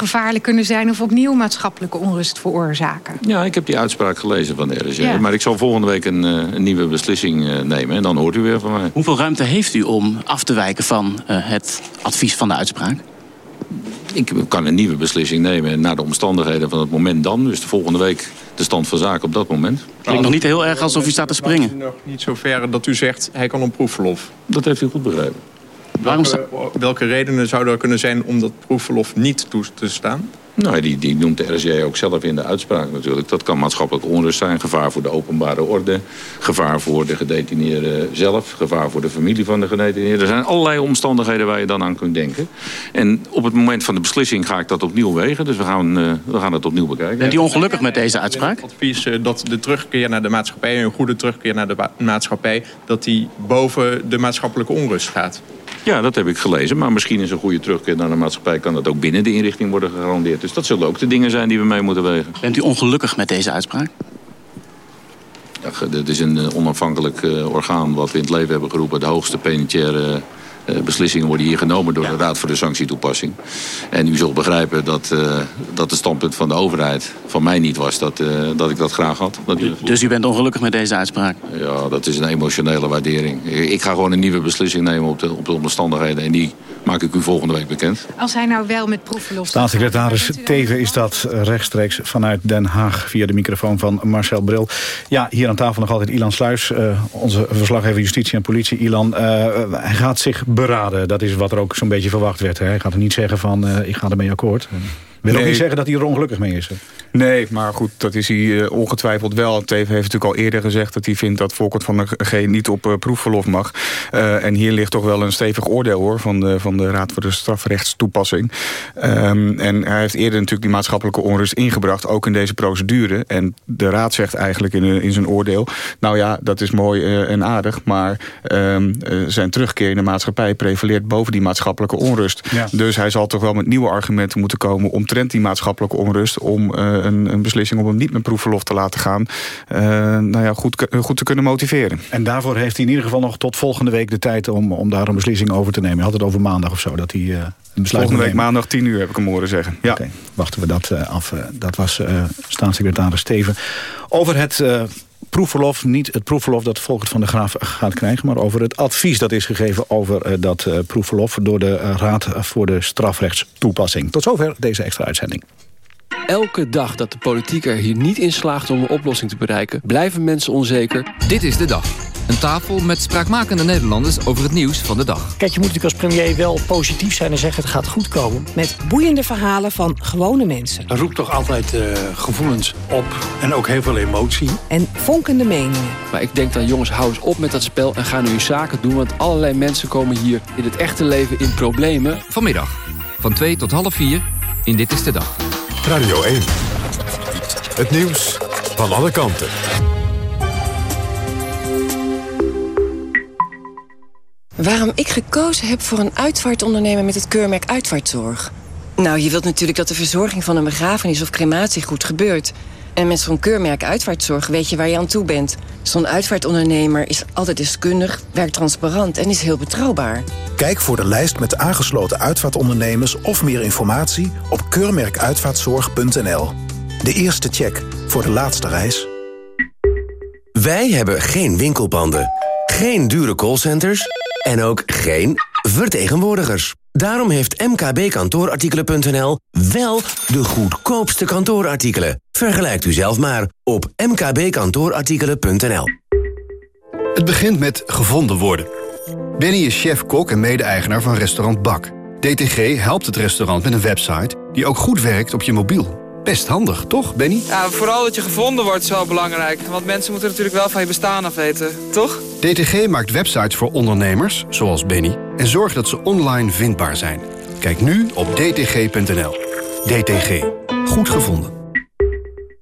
gevaarlijk kunnen zijn... of opnieuw maatschappelijke onrust veroorzaken. Ja, ik heb die uitspraak gelezen van de RSJ. Maar ik zal volgende week een, een nieuwe beslissing nemen. En dan hoort u weer van mij. Hoeveel ruimte heeft u om af te wijken van het advies van de uitspraak? Ik kan een nieuwe beslissing nemen naar de omstandigheden van het moment dan. Dus de volgende week de stand van zaken op dat moment. Klinkt nog niet heel erg alsof u staat te springen. nog niet zo ver dat u zegt hij kan op proefverlof. Dat heeft u goed begrepen. Welke, welke redenen zouden er kunnen zijn om dat proefverlof niet toe te staan? Nou, die, die noemt de RSJ ook zelf in de uitspraak natuurlijk. Dat kan maatschappelijk onrust zijn, gevaar voor de openbare orde... gevaar voor de gedetineerde zelf, gevaar voor de familie van de gedetineerde. Er zijn allerlei omstandigheden waar je dan aan kunt denken. En op het moment van de beslissing ga ik dat opnieuw wegen. Dus we gaan, uh, we gaan het opnieuw bekijken. Bent u ongelukkig met deze uitspraak? Het advies uh, dat de terugkeer naar de maatschappij... een goede terugkeer naar de maatschappij... dat die boven de maatschappelijke onrust gaat. Ja, dat heb ik gelezen. Maar misschien is een goede terugkeer naar de maatschappij... kan dat ook binnen de inrichting worden gegarandeerd. Dus dat zullen ook de dingen zijn die we mee moeten wegen. Bent u ongelukkig met deze uitspraak? Ja, dit is een eh, onafhankelijk uh, orgaan wat we in het leven hebben geroepen. De hoogste penitentiaire beslissingen worden hier genomen door de Raad voor de Sanctietoepassing. En u zult begrijpen dat, uh, dat het standpunt van de overheid van mij niet was dat, uh, dat ik dat graag had. Dat dus u bent ongelukkig met deze uitspraak? Ja, dat is een emotionele waardering. Ik ga gewoon een nieuwe beslissing nemen op de, op de omstandigheden. En die maak ik u volgende week bekend. Als hij nou wel met proefverlof... Staatssecretaris Teven is dat rechtstreeks vanuit Den Haag... via de microfoon van Marcel Bril. Ja, hier aan tafel nog altijd Ilan Sluis. Uh, onze verslaggever Justitie en Politie. Ilan, uh, hij gaat zich beraden. Dat is wat er ook zo'n beetje verwacht werd. Hè? Hij gaat er niet zeggen van, uh, ik ga ermee akkoord. Wil nee. ook niet zeggen dat hij er ongelukkig mee is. Hè? Nee, maar goed, dat is hij uh, ongetwijfeld wel. Teven heeft natuurlijk al eerder gezegd dat hij vindt dat Volkert van der G niet op uh, proefverlof mag. Uh, en hier ligt toch wel een stevig oordeel hoor van de, van de Raad voor de Strafrechtstoepassing. Um, en hij heeft eerder natuurlijk die maatschappelijke onrust ingebracht, ook in deze procedure. En de Raad zegt eigenlijk in, in zijn oordeel, nou ja, dat is mooi en aardig, maar um, zijn terugkeer in de maatschappij prevaleert boven die maatschappelijke onrust. Ja. Dus hij zal toch wel met nieuwe argumenten moeten komen omtrent die maatschappelijke onrust om een, een, beslissing om hem niet met proefverlof te laten gaan... Uh, nou ja, goed, goed te kunnen motiveren. En daarvoor heeft hij in ieder geval nog tot volgende week de tijd... om, om daar een beslissing over te nemen. Hij had het over maandag of zo, dat hij Volgende week maandag 10 uur heb ik hem horen zeggen. Ja. Okay, wachten we dat af. dat was staatssecretaris Steven. Over het proefverlof, niet het proefverlof dat Volkert van der Graaf gaat krijgen... maar over het advies dat is gegeven over uh, dat uh, proefverlof... door de uh, Raad voor de Strafrechtstoepassing. Tot zover deze extra uitzending. Elke dag dat de politiek er hier niet in slaagt om een oplossing te bereiken... blijven mensen onzeker. Dit is de dag. Een tafel met spraakmakende Nederlanders over het nieuws van de dag. Kijk, je moet natuurlijk als premier wel positief zijn en zeggen het gaat goed komen. Met boeiende verhalen van gewone mensen. Dat roept toch altijd uh, gevoelens op en ook heel veel emotie. En vonkende meningen. Maar ik denk dan jongens, hou eens op met dat spel en ga nu je zaken doen. Want allerlei mensen komen hier in het echte leven in problemen. Vanmiddag, van 2 tot half 4 in Dit is de Dag. Radio 1. Het nieuws van alle kanten. Waarom ik gekozen heb voor een uitvaartondernemer met het keurmerk Uitvaartzorg? Nou, je wilt natuurlijk dat de verzorging van een begrafenis of crematie goed gebeurt. En met zo'n keurmerk Uitvaartzorg weet je waar je aan toe bent. Zo'n uitvaartondernemer is altijd deskundig, werkt transparant en is heel betrouwbaar. Kijk voor de lijst met aangesloten uitvaartondernemers of meer informatie op keurmerkuitvaartzorg.nl. De eerste check voor de laatste reis. Wij hebben geen winkelpanden, geen dure callcenters en ook geen vertegenwoordigers. Daarom heeft mkbkantoorartikelen.nl wel de goedkoopste kantoorartikelen. Vergelijkt u zelf maar op mkbkantoorartikelen.nl. Het begint met gevonden worden. Benny is chef-kok en mede-eigenaar van restaurant Bak. DTG helpt het restaurant met een website die ook goed werkt op je mobiel. Best handig, toch, Benny? Ja, vooral dat je gevonden wordt is wel belangrijk. Want mensen moeten natuurlijk wel van je bestaan af weten, toch? DTG maakt websites voor ondernemers, zoals Benny... en zorgt dat ze online vindbaar zijn. Kijk nu op dtg.nl. DTG. Goed gevonden.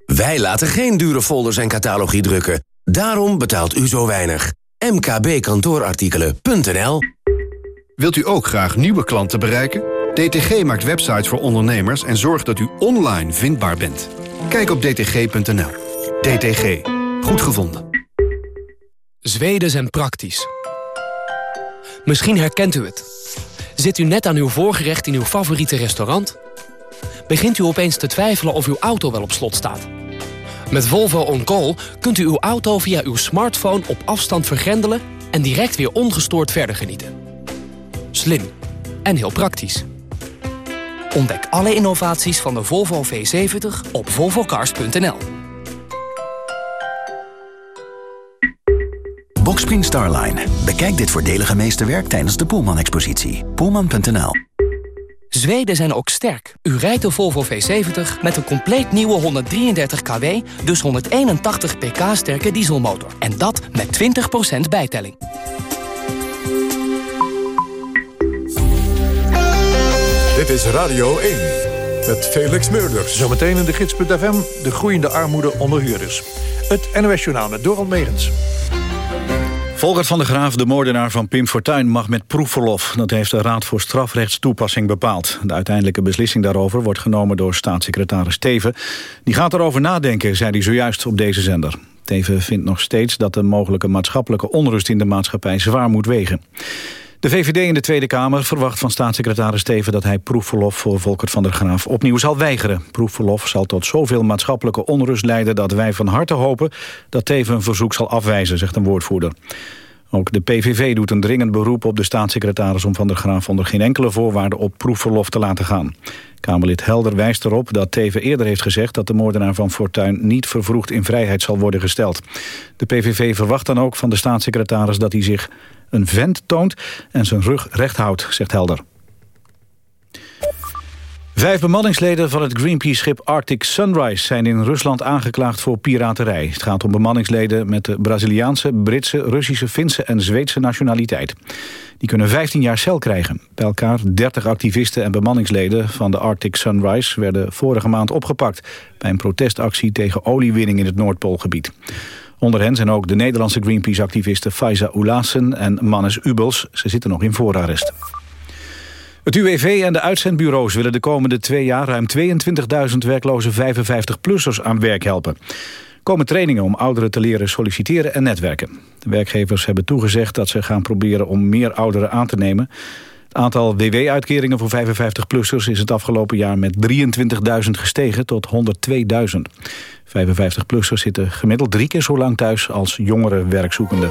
Wij laten geen dure folders en catalogie drukken. Daarom betaalt u zo weinig. mkbkantoorartikelen.nl Wilt u ook graag nieuwe klanten bereiken? DTG maakt websites voor ondernemers en zorgt dat u online vindbaar bent. Kijk op dtg.nl. DTG. Goed gevonden. Zweden zijn praktisch. Misschien herkent u het. Zit u net aan uw voorgerecht in uw favoriete restaurant? begint u opeens te twijfelen of uw auto wel op slot staat. Met Volvo On Call kunt u uw auto via uw smartphone op afstand vergrendelen... en direct weer ongestoord verder genieten. Slim en heel praktisch. Ontdek alle innovaties van de Volvo V70 op volvocars.nl. Boxspring Starline. Bekijk dit voordelige meesterwerk tijdens de Poelman-expositie. Poelman.nl Zweden zijn ook sterk. U rijdt de Volvo V70 met een compleet nieuwe 133 kW... dus 181 pk sterke dieselmotor. En dat met 20% bijtelling. Dit is Radio 1 met Felix Meurders. Zometeen in de gids.fm de groeiende armoede onder huurders. Het NOS Journaal met Doral Megens. Volkert van der Graaf, de moordenaar van Pim Fortuyn, mag met proefverlof. Dat heeft de Raad voor Strafrechtstoepassing bepaald. De uiteindelijke beslissing daarover wordt genomen door staatssecretaris Teven. Die gaat erover nadenken, zei hij zojuist op deze zender. Teven vindt nog steeds dat de mogelijke maatschappelijke onrust in de maatschappij zwaar moet wegen. De VVD in de Tweede Kamer verwacht van staatssecretaris Teven... dat hij proefverlof voor Volkert van der Graaf opnieuw zal weigeren. Proefverlof zal tot zoveel maatschappelijke onrust leiden... dat wij van harte hopen dat Teven een verzoek zal afwijzen, zegt een woordvoerder. Ook de PVV doet een dringend beroep op de staatssecretaris... om van der Graaf onder geen enkele voorwaarde op proefverlof te laten gaan. Kamerlid Helder wijst erop dat Teven eerder heeft gezegd... dat de moordenaar van Fortuyn niet vervroegd in vrijheid zal worden gesteld. De PVV verwacht dan ook van de staatssecretaris dat hij zich een vent toont en zijn rug recht houdt, zegt Helder. Vijf bemanningsleden van het Greenpeace-schip Arctic Sunrise... zijn in Rusland aangeklaagd voor piraterij. Het gaat om bemanningsleden met de Braziliaanse, Britse... Russische, Finse en Zweedse nationaliteit. Die kunnen 15 jaar cel krijgen. Bij elkaar 30 activisten en bemanningsleden van de Arctic Sunrise... werden vorige maand opgepakt... bij een protestactie tegen oliewinning in het Noordpoolgebied. Onder hen zijn ook de Nederlandse Greenpeace-activisten Faiza Oulassen en Mannes Ubels. Ze zitten nog in voorarrest. Het UWV en de uitzendbureaus willen de komende twee jaar... ruim 22.000 werkloze 55-plussers aan werk helpen. Er komen trainingen om ouderen te leren solliciteren en netwerken. De werkgevers hebben toegezegd dat ze gaan proberen om meer ouderen aan te nemen. Het aantal WW-uitkeringen voor 55-plussers is het afgelopen jaar met 23.000 gestegen tot 102.000. 55-plussers zitten gemiddeld drie keer zo lang thuis als jongere werkzoekenden.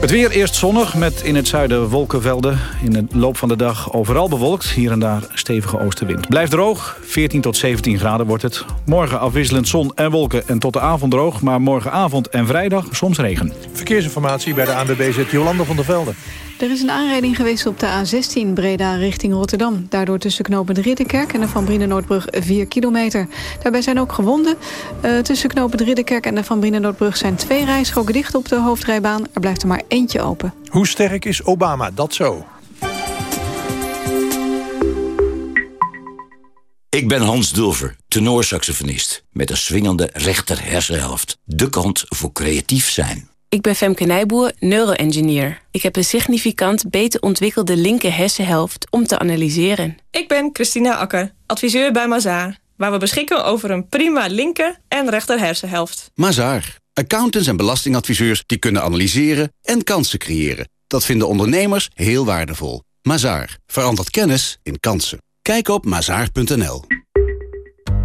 Het weer eerst zonnig met in het zuiden wolkenvelden. In de loop van de dag overal bewolkt. Hier en daar stevige oostenwind. Blijft droog. 14 tot 17 graden wordt het. Morgen afwisselend zon en wolken en tot de avond droog. Maar morgenavond en vrijdag soms regen. Verkeersinformatie bij de ANWB zit van der Velde. Er is een aanrijding geweest op de A16 Breda richting Rotterdam. Daardoor tussen knopen de Ridderkerk en de Van Brienenoordbrug 4 kilometer. Daarbij zijn ook gewonden. Uh, tussen knopen de Ridderkerk en de Van Brienenoordbrug zijn twee rijstroken dicht op de hoofdrijbaan. Er blijft er maar eentje open. Hoe sterk is Obama? Dat zo. Ik ben Hans Dulver, tenorsaxofonist. Met een swingende rechter hersenhelft. De kant voor creatief zijn. Ik ben Femke Nijboer, neuroengineer. Ik heb een significant beter ontwikkelde linker hersenhelft om te analyseren. Ik ben Christina Akker, adviseur bij Mazaar. Waar we beschikken over een prima linker en rechter hersenhelft. Mazaar. Accountants en belastingadviseurs die kunnen analyseren en kansen creëren. Dat vinden ondernemers heel waardevol. Mazaar. Verandert kennis in kansen. Kijk op mazaar.nl.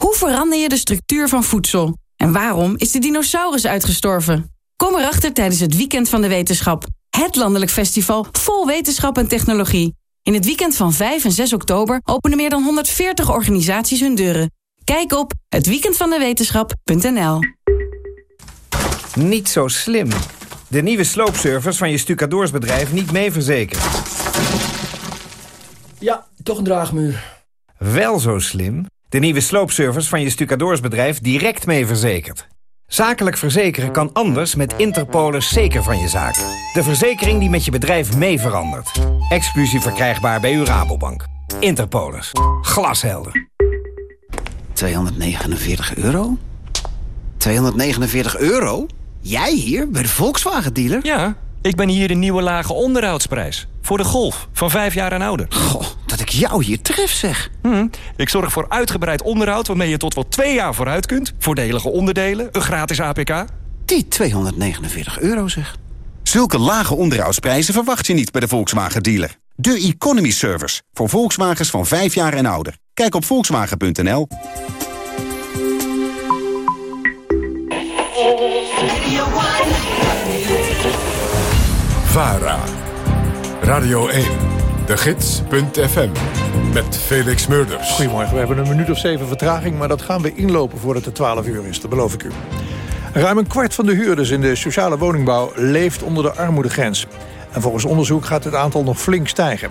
Hoe verander je de structuur van voedsel? En waarom is de dinosaurus uitgestorven? Kom erachter tijdens het Weekend van de Wetenschap. Het landelijk festival vol wetenschap en technologie. In het weekend van 5 en 6 oktober openen meer dan 140 organisaties hun deuren. Kijk op hetweekendvandewetenschap.nl Niet zo slim. De nieuwe sloopservice van je stucadoorsbedrijf niet mee verzekerd. Ja, toch een draagmuur. Wel zo slim. De nieuwe sloopservice van je stucadoorsbedrijf direct mee verzekerd. Zakelijk verzekeren kan anders met Interpolis zeker van je zaak. De verzekering die met je bedrijf mee verandert. Exclusief verkrijgbaar bij uw Rabobank. Interpolis. Glashelder. 249 euro? 249 euro? Jij hier, bij de Volkswagen-dealer? Ja, ik ben hier de nieuwe lage onderhoudsprijs. Voor de Golf, van vijf jaar en ouder. Goh, ik jou hier tref, zeg. Hm, ik zorg voor uitgebreid onderhoud waarmee je tot wel twee jaar vooruit kunt. Voordelige onderdelen, een gratis APK. Die 249 euro, zeg. Zulke lage onderhoudsprijzen verwacht je niet bij de Volkswagen-dealer. De Economy Service, voor Volkswagens van 5 jaar en ouder. Kijk op volkswagen.nl. VARA. Radio 1. De Gids.fm. Met Felix Murders. Goedemorgen, we hebben een minuut of zeven vertraging... maar dat gaan we inlopen voordat het 12 uur is, dat beloof ik u. Ruim een kwart van de huurders in de sociale woningbouw... leeft onder de armoedegrens. En volgens onderzoek gaat het aantal nog flink stijgen.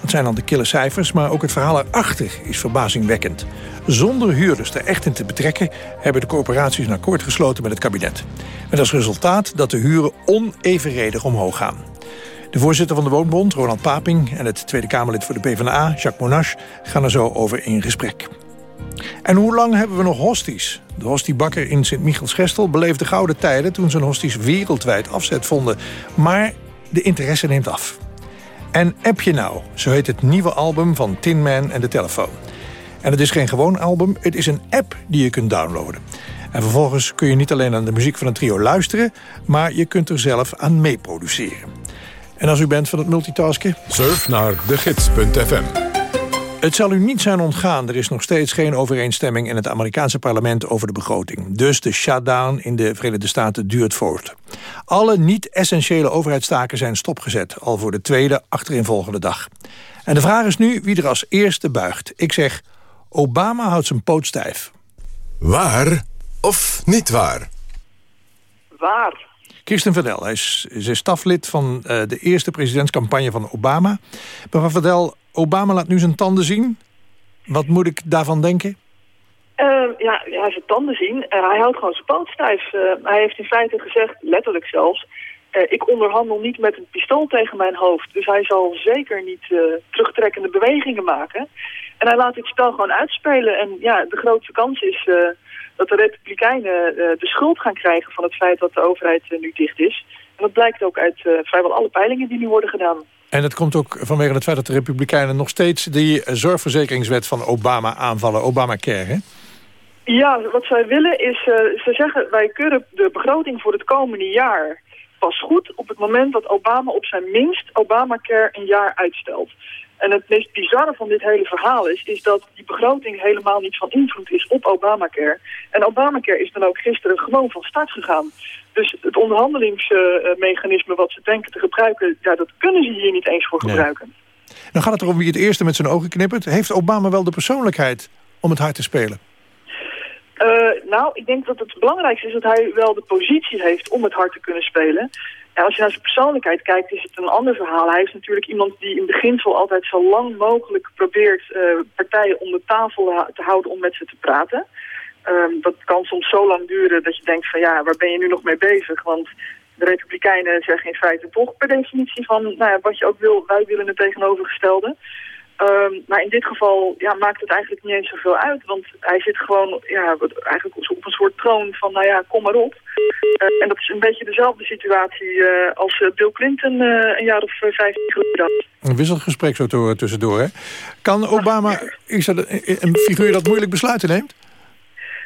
Dat zijn dan de kille cijfers, maar ook het verhaal erachter is verbazingwekkend. Zonder huurders er echt in te betrekken... hebben de corporaties een akkoord gesloten met het kabinet. Met als resultaat dat de huren onevenredig omhoog gaan. De voorzitter van de Woonbond, Ronald Paping... en het Tweede Kamerlid voor de PvdA, Jacques Monash... gaan er zo over in gesprek. En hoe lang hebben we nog hosties? De hostiebakker in Sint-Michiels-Gestel beleefde gouden tijden... toen zijn hosties wereldwijd afzet vonden. Maar de interesse neemt af. En App Je Nou, zo heet het nieuwe album van Tin Man en de Telefoon. En het is geen gewoon album, het is een app die je kunt downloaden. En vervolgens kun je niet alleen aan de muziek van een trio luisteren... maar je kunt er zelf aan meeproduceren. En als u bent van het multitasken... Surf naar degids.fm. Het zal u niet zijn ontgaan, er is nog steeds geen overeenstemming in het Amerikaanse parlement over de begroting. Dus de shutdown in de Verenigde Staten duurt voort. Alle niet-essentiële overheidstaken zijn stopgezet, al voor de tweede achtereenvolgende dag. En de vraag is nu wie er als eerste buigt. Ik zeg, Obama houdt zijn poot stijf. Waar of niet waar? Waar. Kirsten Verdel, hij is, staflid van uh, de eerste presidentscampagne van Obama. Mevrouw Verdel, Obama laat nu zijn tanden zien. Wat moet ik daarvan denken? Uh, ja, hij zijn tanden zien. Uh, hij houdt gewoon zijn poot stijf. hij heeft in feite gezegd, letterlijk zelfs... ik onderhandel niet met een pistool tegen mijn hoofd. Dus hij zal zeker niet terugtrekkende bewegingen maken. En hij laat dit spel gewoon uitspelen. En ja, de grootste kans is dat de Republikeinen de schuld gaan krijgen... van het feit dat de overheid nu dicht is. En dat blijkt ook uit vrijwel alle peilingen die nu worden gedaan. En dat komt ook vanwege het feit dat de Republikeinen nog steeds... die zorgverzekeringswet van Obama aanvallen, Obamacare, hè? Ja, wat zij willen is, uh, ze zeggen wij keuren de begroting voor het komende jaar pas goed op het moment dat Obama op zijn minst Obamacare een jaar uitstelt. En het meest bizarre van dit hele verhaal is, is dat die begroting helemaal niet van invloed is op Obamacare. En Obamacare is dan ook gisteren gewoon van start gegaan. Dus het onderhandelingsmechanisme wat ze denken te gebruiken, ja, dat kunnen ze hier niet eens voor gebruiken. Dan gaat het erom wie het eerste met zijn ogen knippert. Heeft Obama wel de persoonlijkheid om het hard te spelen? Uh, nou, ik denk dat het belangrijkste is dat hij wel de positie heeft om het hard te kunnen spelen. Als je naar zijn persoonlijkheid kijkt, is het een ander verhaal. Hij is natuurlijk iemand die in beginsel altijd zo lang mogelijk probeert uh, partijen om de tafel te houden om met ze te praten. Um, dat kan soms zo lang duren dat je denkt van ja, waar ben je nu nog mee bezig? Want de Republikeinen zeggen in feite toch per definitie van, nou ja, wat je ook wil, wij willen het tegenovergestelde. Um, maar in dit geval ja, maakt het eigenlijk niet eens zoveel uit. Want hij zit gewoon ja, eigenlijk op een soort troon van, nou ja, kom maar op. Uh, en dat is een beetje dezelfde situatie uh, als Bill Clinton uh, een jaar of vijftien geleden had. Een wisselgesprek zo tussendoor, hè? Kan Obama, is dat een figuur dat moeilijk besluiten neemt?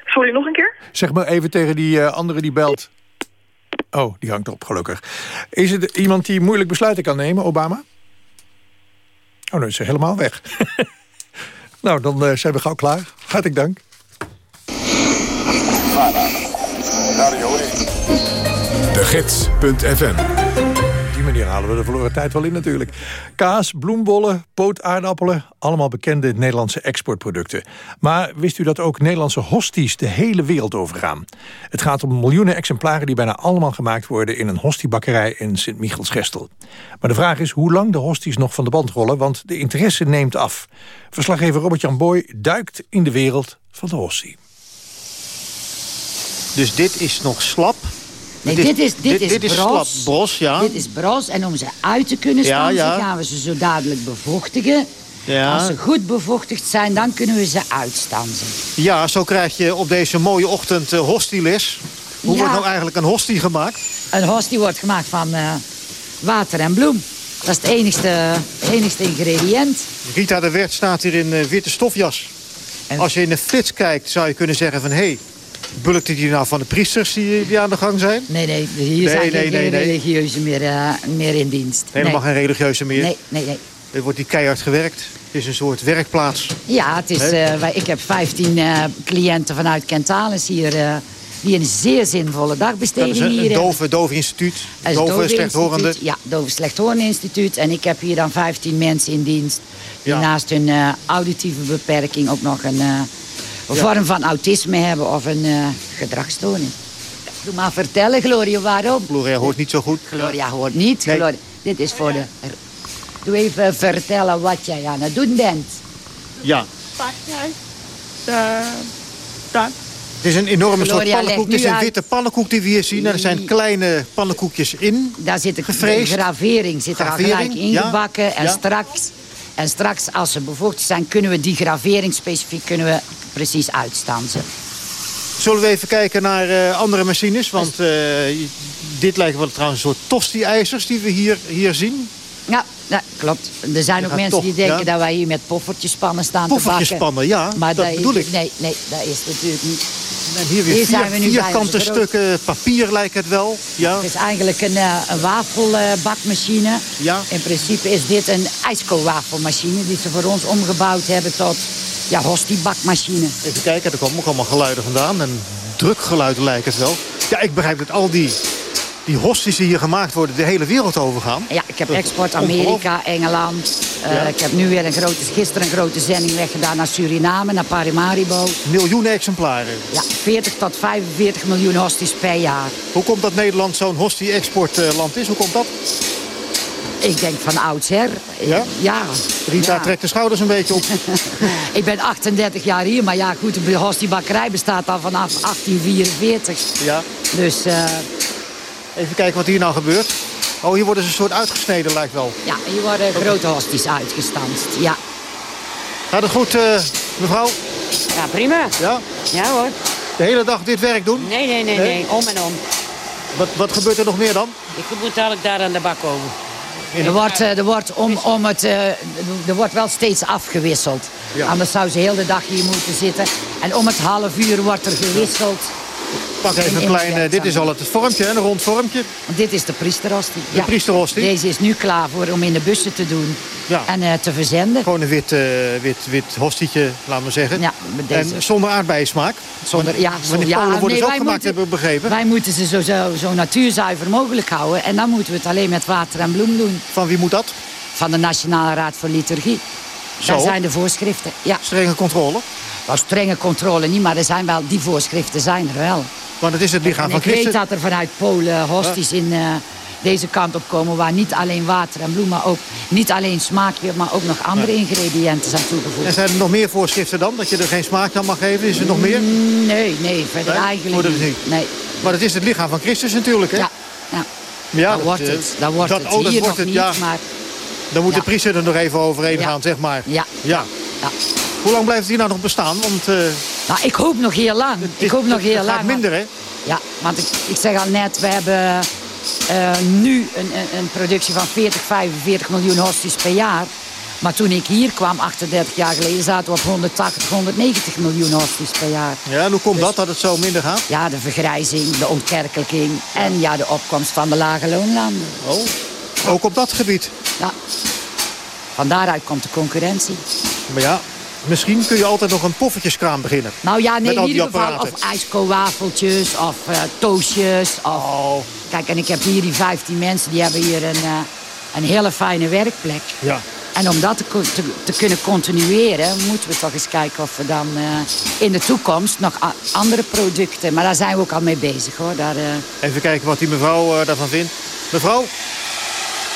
Sorry, nog een keer? Zeg maar even tegen die andere die belt. Oh, die hangt op, gelukkig. Is het iemand die moeilijk besluiten kan nemen, Obama? Oh, nu is ze helemaal weg. nou, dan uh, zijn we gauw klaar. Hartelijk dank. De Gids.fm die manier halen we de verloren tijd wel in natuurlijk. Kaas, bloembollen, pootaardappelen, allemaal bekende Nederlandse exportproducten. Maar wist u dat ook Nederlandse hosties de hele wereld overgaan? Het gaat om miljoenen exemplaren die bijna allemaal gemaakt worden... in een hostiebakkerij in Sint-Michiels-Gestel. Maar de vraag is hoe lang de hosties nog van de band rollen... want de interesse neemt af. Verslaggever Robert-Jan Boy duikt in de wereld van de hostie. Dus dit is nog slap. Nee, dit, is, dit, dit, is, dit is bros. slap bros, ja. Dit is bros. En om ze uit te kunnen Ja, ja. gaan we ze zo dadelijk bevochtigen. Ja. Als ze goed bevochtigd zijn, dan kunnen we ze uitstansen. Ja, zo krijg je op deze mooie ochtend uh, hostieles. Hoe wordt nou eigenlijk een hostie gemaakt? Een hostie wordt gemaakt van eh, water en bloem. Dat is het enigste, enigste ingrediënt. Rita de Wert staat hier in eh, witte stofjas. Als je in de flits kijkt, zou je kunnen zeggen van... hé, hey, bulkt dit hier nou van de priesters die, die aan de gang zijn? Nee, nee, hier zijn nee, geen nee, religieuzen meer, eh, meer in dienst. Helemaal geen religieuze meer. Nee, nee, nee. Er wordt hier keihard gewerkt. Het is een soort werkplaats. Ja, het is, eh, ik heb 15 eh, cliënten vanuit Kentalis hier... die een zeer zinvolle is een, hier een hebben. dove, dove instituut. Is Dove, Dove slechthorende. Instituut. Ja, Dove Slechthorende Instituut. En ik heb hier dan 15 mensen in dienst... die Ja. naast hun auditieve beperking ook nog een, een vorm van autisme hebben... of een eh, gedragsstoornis. Doe maar vertellen, Gloria, waarom? Gloria hoort niet zo goed. Gloria hoort niet. Gloria, dit is voor de... Doe even vertellen wat jij aan het doen bent. Ja, Eh, dat. het is een enorme soort pannenkoek. Het is een uit. witte pannenkoek die we hier zien. En er zijn kleine pannenkoekjes in. Daar zit een Gevreesd. gravering zit er al Gravering, gelijk ja. ingebakken. En, Ja. straks, en straks, als ze bevoegd zijn, kunnen we die gravering specifiek kunnen we precies uitstansen. Zullen we even kijken naar eh, andere machines? Want eh, dit lijkt wel trouwens een soort tosti-ijzers die we hier, hier zien. Ja, ja, klopt. Er zijn ook mensen toch, die denken ja? dat wij hier met poffertjespannen staan te Poffertjes bakken. spannen, ja, maar dat bedoel ik. Nee, nee, dat is natuurlijk niet. En hier weer Hier vier, zijn we nu bij vierkante stukken papier lijkt het wel. Ja. Het is eigenlijk een, eh, een wafelbakmachine. Ja. In principe is dit een ijskoolwafelmachine die ze voor ons omgebouwd hebben tot ja, hostiebakmachine. Even kijken, er komen ook allemaal geluiden vandaan. En drukgeluiden lijkt het wel. Ja, ik begrijp dat al die, die hosties die hier gemaakt worden de hele wereld overgaan. Ja, ik heb Dat export. Amerika, Engeland. Eh, Ja. Ik heb nu weer een grote, gisteren een grote zending weggedaan naar Suriname, naar Paramaribo. Miljoenen exemplaren. Ja, 40 tot 45 miljoen hosties per jaar. Hoe komt dat Nederland zo'n hostie-exportland is? Hoe komt dat? Ik denk van oudsher. Ja? Ja. Rita Ja. trekt de schouders een beetje op. Ik ben 38 jaar hier, maar ja goed, de hostiebakkerij bestaat al vanaf 1844. Ja. Dus eh, Even kijken wat hier nou gebeurt. Oh, hier worden ze een soort uitgesneden lijkt wel. ja, hier worden grote hosties uitgestanst. Ja. Gaat het goed, eh, mevrouw? Ja, prima. Ja? Ja hoor. De hele dag dit werk doen? Nee, nee, nee, nee. Om en om. Wat, wat gebeurt er nog meer dan? Ik moet dadelijk daar aan de bak komen. Er wordt, eh, er wordt, om, om het, eh, er wordt wel steeds afgewisseld. Ja. Anders zou ze heel de dag hier moeten zitten. En om het half uur wordt er gewisseld. Pak even een in klein... eh, dit is al het vormpje, een rond vormpje. Dit is de priesterhostie. De priesterhostie. Deze is nu klaar voor om in de bussen te doen Ja. en eh, te verzenden. Gewoon een wit, eh, wit, wit hostietje, laten we zeggen. Ja, deze. En zonder aardbeiensmaak. Zonder, ja, in ja, worden nee, ze ook gemaakt, moeten- hebben we begrepen. Wij moeten ze zo, zo, zo natuurzuiver mogelijk houden. En dan moeten we het alleen met water en bloem doen. Van wie moet dat? Van de Nationale Raad voor Liturgie. Zo? Daar zijn de voorschriften. Ja. Strenge controle. Wel strenge controle niet, maar er zijn wel, die voorschriften zijn er wel. Want het is het lichaam En van ik weet Christus. dat er vanuit Polen hosties in eh, deze kant op komen... waar niet alleen water en bloem, maar ook niet alleen smaakje... maar ook nog andere ingrediënten zijn toegevoegd. En zijn er nog meer voorschriften dan? Dat je er geen smaak aan mag geven? Is er nog meer? Nee, nee, verder Nee? eigenlijk Oh, niet. Nee. Maar het is het lichaam van Christus natuurlijk, hè? Ja, ja. Ja, dat, wordt eh, het. Dat wordt het. oh, dat Hier wordt nog het, niet, ja. maar... Dan moet Ja. de priester er nog even overheen gaan, zeg maar. Ja. ja. Hoe lang blijft die nou nog bestaan? Want eh, Nou, ik hoop nog heel lang. ik hoop nog het heel gaat lang. minder, hè? Ja, want ik, ik zeg al net, we hebben eh, nu een, een, een productie van 40, 45 miljoen hosties per jaar. Maar toen ik hier kwam, 38 jaar geleden, zaten we op 180, 190 miljoen hosties per jaar. Ja, en hoe komt dat, dat het zo minder gaat? Ja, de vergrijzing, de ontkerkelijking en ja, de opkomst van de lage loonlanden. Oh, ook op dat gebied. Ja. Van daaruit komt de concurrentie. Maar ja, misschien kun je altijd nog een poffertjeskraam beginnen. Nou ja, nee, in ieder geval of ijskowafeltjes of eh, toastjes. Of... Oh. Kijk, en ik heb hier die 15 mensen, die hebben hier een, eh, een hele fijne werkplek. Ja. En om dat te, co- te, te kunnen continueren, moeten we toch eens kijken of we dan eh, in de toekomst nog andere producten... Maar daar zijn we ook al mee bezig, hoor. Daar, Even kijken wat die mevrouw daarvan vindt. Mevrouw,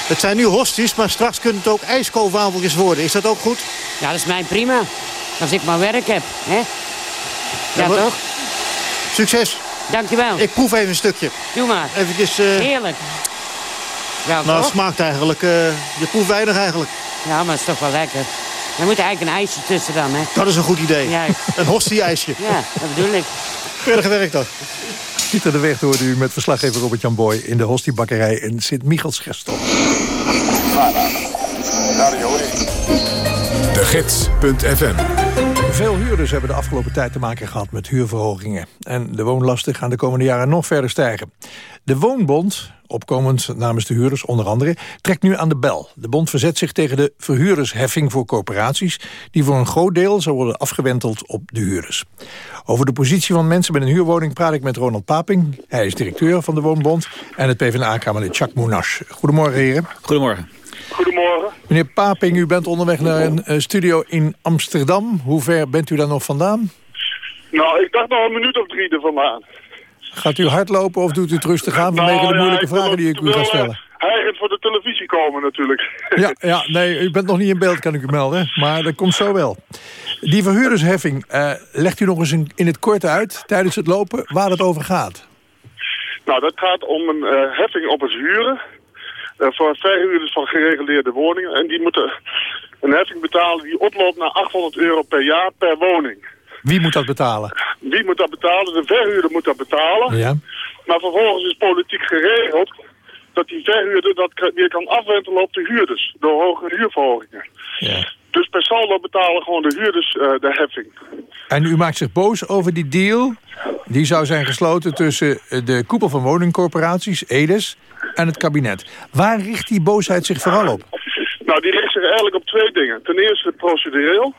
het zijn nu hosties, maar straks kunnen het ook ijskoolwafeltjes worden. Is dat ook goed? Ja, dat is mij prima. Als ik maar werk heb, hè? Ja, toch? Succes. Dankjewel. Ik proef even een stukje. Doe maar. Eventjes... eh, Heerlijk. Ja, nou, het smaakt eigenlijk... eh, je proeft weinig eigenlijk. Ja, maar het is toch wel lekker. Er moet eigenlijk een ijsje tussen dan, hè? Dat is een goed idee. Juist. Een hostie-ijsje. Ja, dat bedoel ik. Verder gewerkt dan. Pieter de Weg hoorde u met verslaggever Robert-Jan Boy... in de Hostiebakkerij in Sint-Michels-Gestel. De Gids.fm Veel huurders hebben de afgelopen tijd te maken gehad met huurverhogingen. En de woonlasten gaan de komende jaren nog verder stijgen. De Woonbond, opkomend namens de huurders onder andere, trekt nu aan de bel. De bond verzet zich tegen de verhuurdersheffing voor corporaties... die voor een groot deel zal worden afgewenteld op de huurders. Over de positie van mensen met een huurwoning praat ik met Ronald Paping. Hij is directeur van de Woonbond. En het PvdA-kamerlid Chuck Mounash. Goedemorgen, heren. Goedemorgen. Goedemorgen. Meneer Paping, u bent onderweg naar een eh, studio in Amsterdam. Hoe ver bent u daar nog vandaan? Nou, ik dacht nog een minuut of drie er vandaan. Gaat u hardlopen of doet u het rustig aan vanwege Nou, de moeilijke vragen die ik u ga stellen? eh, Hij gaat voor de televisie komen natuurlijk. Ja, ja, nee, u bent nog niet in beeld, kan ik u melden. Maar dat komt zo wel. Die verhuurdersheffing, eh, legt u nog eens in, het kort uit, tijdens het lopen, waar het over gaat? Nou, dat gaat om een heffing op het huren. Eh, voor verhuurders van gereguleerde woningen. En die moeten een heffing betalen die oploopt naar 800 euro per jaar per woning. Wie moet dat betalen? Wie moet dat betalen? De verhuurder moet dat betalen. Ja. Maar vervolgens is politiek geregeld dat die verhuurder dat weer kan afwentelen op de huurders. Door hogere huurverhogingen. Ja. Dus per saldo betalen gewoon de huurders eh, de heffing. En u maakt zich boos over die deal. Die zou zijn gesloten tussen eh, de koepel van woningcorporaties, EDES, en het kabinet. Waar richt die boosheid zich vooral op? Nou, die richt zich eigenlijk op twee dingen. Ten eerste procedureel.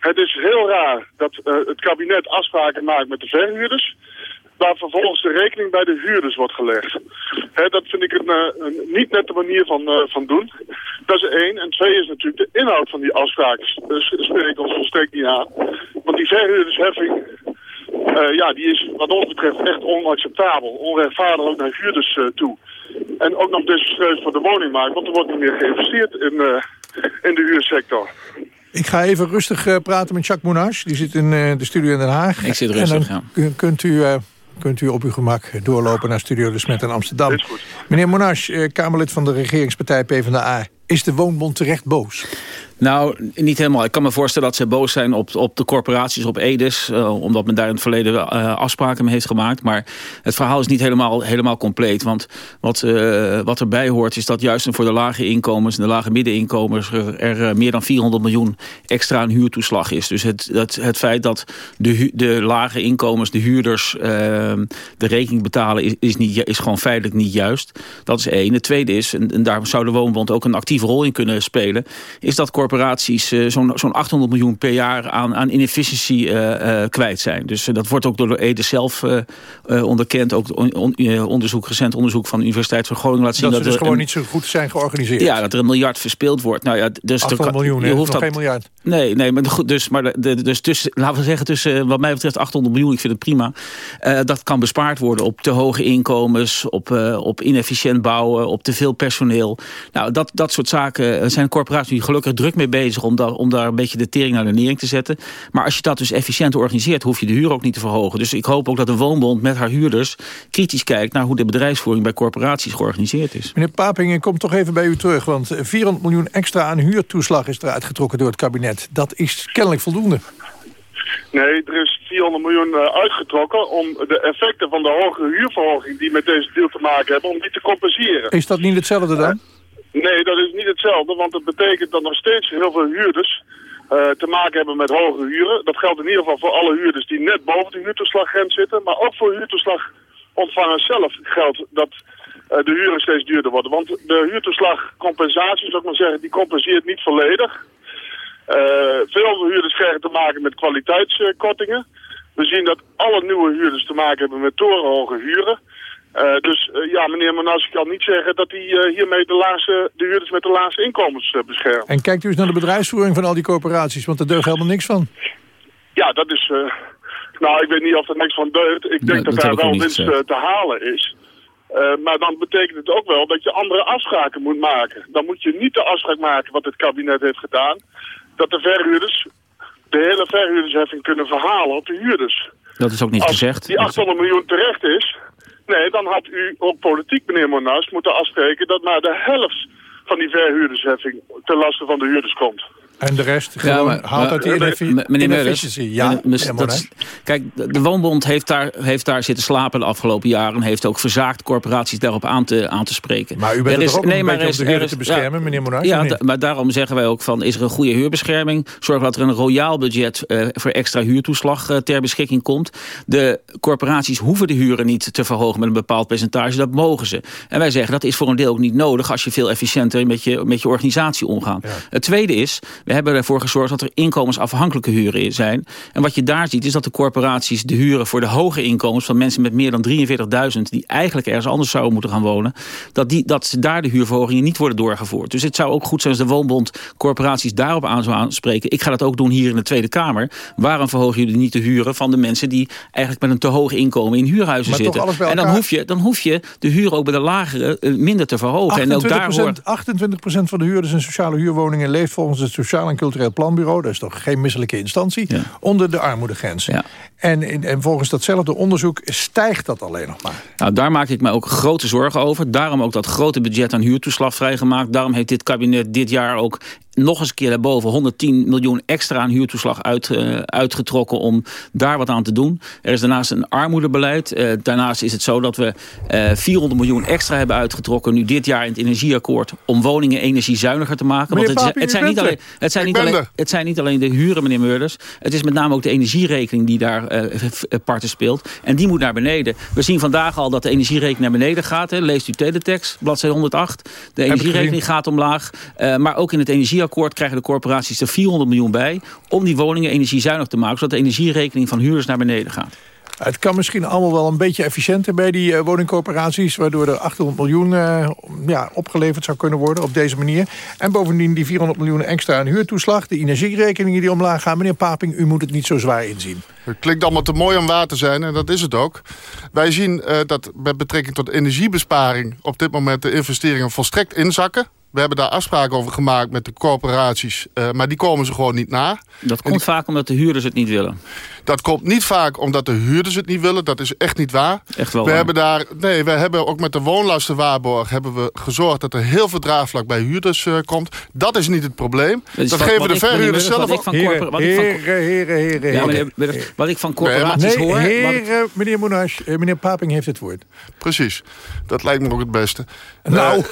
Het is heel raar dat eh, het kabinet afspraken maakt met de verhuurders... waar vervolgens de rekening bij de huurders wordt gelegd. Hè, dat vind ik een, eh, een niet nette manier van, eh, van doen. Dat is één. En twee is natuurlijk de inhoud van die afspraken. Dus spreek ons volstrekt niet aan. Want die verhuurdersheffing... ja, die is wat ons betreft echt onacceptabel. Onrechtvaardig ook naar huurders toe. En ook nog desastreus voor de woningmarkt. Want er wordt niet meer geïnvesteerd in, eh, in de huursector. Ik ga even rustig eh, praten met Jacques Mounash. Die zit in eh, de studio in Den Haag. Ik zit en rustig, dan kun- kunt u, eh, kunt u op uw gemak doorlopen naar Studio De Smet in Amsterdam. Meneer Mounash, eh, Kamerlid van de regeringspartij PvdA. Is de Woonbond terecht boos? Nou, niet helemaal. Ik kan me voorstellen dat ze boos zijn op, op de corporaties, op Edes. eh, omdat men daar in het verleden eh, afspraken mee heeft gemaakt. Maar het verhaal is niet helemaal, helemaal compleet. Want wat, eh, wat erbij hoort is dat juist voor de lage inkomens... en de lage middeninkomens er, meer dan 400 miljoen extra een huurtoeslag is. Dus het, dat, het feit dat de, de lage inkomens, de huurders... de rekening betalen is, is, niet, is gewoon feitelijk niet juist. Dat is één. Het tweede is, en, en daar zou de Woonbond ook een actieve rol in kunnen spelen... is dat corporaties eh, zo'n zo'n 800 miljoen per jaar aan, aan inefficiëntie eh, eh, kwijt zijn. Dus dat wordt ook door de Ede zelf onderkend. Ook on- on- onderzoek, recent onderzoek van de Universiteit van Groningen laat zien... Dat, dat, ze dus er gewoon een- niet zo goed zijn georganiseerd. ja, dat er een miljard verspeeld wordt. Nou ja, dus 800 miljoen, hè? Dat is nog geen miljard. Nee, nee, maar goed, dus, maar de, dus tussen, laten we zeggen, tussen wat mij betreft 800 miljoen, ik vind het prima. Dat kan bespaard worden op te hoge inkomens, op, op inefficiënt bouwen, op te veel personeel. Nou, dat, dat soort zaken zijn corporaties nu gelukkig druk mee bezig om daar, om daar een beetje de tering naar de nering te zetten. Maar als je dat dus efficiënt organiseert, hoef je de huur ook niet te verhogen. Dus ik hoop ook dat de Woonbond met haar huurders kritisch kijkt naar hoe de bedrijfsvoering bij corporaties georganiseerd is. Meneer Paping, ik kom toch even bij u terug. Want 400 miljoen extra aan huurtoeslag is eruit getrokken door het kabinet. Dat is kennelijk voldoende. Nee, er is 400 miljoen eh, uitgetrokken om de effecten van de hogere huurverhoging die met deze deal te maken hebben, om die te compenseren. Is dat niet hetzelfde dan? Nee, dat is niet hetzelfde, want het betekent dat nog steeds heel veel huurders eh, te maken hebben met hoge huren. Dat geldt in ieder geval voor alle huurders die net boven de huurtoeslaggrens zitten, maar ook voor huurtoeslagontvangers zelf geldt dat eh, de huren steeds duurder worden. Want de huurtoeslagcompensatie, zou ik maar zeggen, die compenseert niet volledig. Eh, veel huurders krijgen te maken met kwaliteitskortingen. We zien dat alle nieuwe huurders te maken hebben met torenhoge huren. Eh, dus eh, ja, meneer Manas kan niet zeggen dat hij eh, hiermee de, laagste, de huurders met de laagste inkomens beschermt. En kijkt u eens naar de bedrijfsvoering van al die corporaties, want daar deugt helemaal niks van. Ja, dat is... eh, nou, ik weet niet of er niks van deugt. Ik denk dat dat daar wel winst te halen is. Eh, maar dan betekent het ook wel dat je andere afspraken moet maken. Dan moet je niet de afspraak maken wat het kabinet heeft gedaan. Dat de verhuurders de hele verhuurdersheffing kunnen verhalen op de huurders. Dat is ook niet Als gezegd. die 800 miljoen terecht is, nee, dan had u ook politiek, meneer Monas, moeten afspreken dat maar de helft van die verhuurdersheffing ten laste van de huurders komt. En de rest gewoon haalt uit die ineffi- meneer. Ja, meneer- meneer dat Monash. is- kijk, de, Woonbond heeft daar, heeft daar zitten slapen de afgelopen jaren... en heeft ook verzaakt corporaties daarop aan te, aan te spreken. Maar u bent Er is- ook een maar om de is- te beschermen, meneer Monash, Ja, maar daarom zeggen wij ook van, is er een goede huurbescherming? Zorg dat er een royaal budget eh, voor extra huurtoeslag eh, ter beschikking komt. De corporaties hoeven de huren niet te verhogen met een bepaald percentage. Dat mogen ze. En wij zeggen, dat is voor een deel ook niet nodig... als je veel efficiënter met je, met je organisatie omgaat. Het tweede is, we hebben ervoor gezorgd... dat er inkomensafhankelijke huren zijn. En wat je daar ziet, is dat de corporaties de huren... voor de hoge inkomens van mensen met meer dan 43.000... die eigenlijk ergens anders zouden moeten gaan wonen... dat, die, dat ze daar de huurverhogingen niet worden doorgevoerd. Dus het zou ook goed zijn als de Woonbond corporaties daarop aan zou aanspreken. Ik ga dat ook doen hier in de Tweede Kamer. Waarom verhogen jullie niet de huren van de mensen... die eigenlijk met een te hoog inkomen in huurhuizen Maar zitten? En dan hoef, je, dan hoef je de huur ook bij de lagere eh, minder te verhogen. En ook daar 28%, hoort... 28% van de huurders in sociale huurwoningen leeft volgens het Sociaal en Cultureel Planbureau, dat is toch geen misselijke instantie, onder de armoedegrens. En, en, en volgens datzelfde onderzoek stijgt dat alleen nog maar. Nou, daar maak ik me ook grote zorgen over. Daarom ook dat grote budget aan huurtoeslag vrijgemaakt. Daarom heeft dit kabinet dit jaar ook nog eens een keer daarboven 110 miljoen extra aan huurtoeslag uit, eh, uitgetrokken om daar wat aan te doen. Er is daarnaast een armoedebeleid. Eh, daarnaast is het zo dat we eh 400 miljoen extra hebben uitgetrokken nu dit jaar in het energieakkoord om woningen energiezuiniger te maken. Meneer Want het, Papi, het, zijn niet alleen, het, zijn niet alleen, het zijn niet alleen de huren, meneer Meurders. Het is met name ook de energierekening die daar eh, parten speelt. En die moet naar beneden. We zien vandaag al dat de energierekening naar beneden gaat. Hè. Leest u teletext, bladzijde 108. De energierekening gaat omlaag. Eh, maar ook in het energieakkoord krijgen de corporaties er 400 miljoen bij... om die woningen energiezuinig te maken... zodat de energierekening van huurders naar beneden gaat. Het kan misschien allemaal wel een beetje efficiënter bij die eh, woningcorporaties... waardoor er 800 miljoen eh, ja, opgeleverd zou kunnen worden op deze manier. En bovendien die 400 miljoen extra aan huurtoeslag... de energierekeningen die omlaag gaan. Meneer Paping, u moet het niet zo zwaar inzien. Het klinkt allemaal te mooi om waar te zijn en dat is het ook. Wij zien eh, dat met betrekking tot energiebesparing... op dit moment de investeringen volstrekt inzakken. We hebben daar afspraken over gemaakt met de corporaties... eh, maar die komen ze gewoon niet na. Dat komt vaak omdat de huurders het niet willen. Dat komt niet vaak omdat de huurders het niet willen. Dat is echt niet waar. Echt wel we waar. hebben daar, nee, we hebben ook met de woonlastenwaarborg hebben we gezorgd dat er heel veel draagvlak bij huurders eh, komt. Dat is niet het probleem. Dat is Dat wat- geven wat de verhuurders wat zelf ik ook. van corpora- wat ik van- Heren, heren, heren, Ja, heren. meneer, wat ik van corporaties Nee, hoor... ik- heren, meneer Monash, eh, meneer Paping heeft het woord. Precies. Dat lijkt me ook het beste. Nou,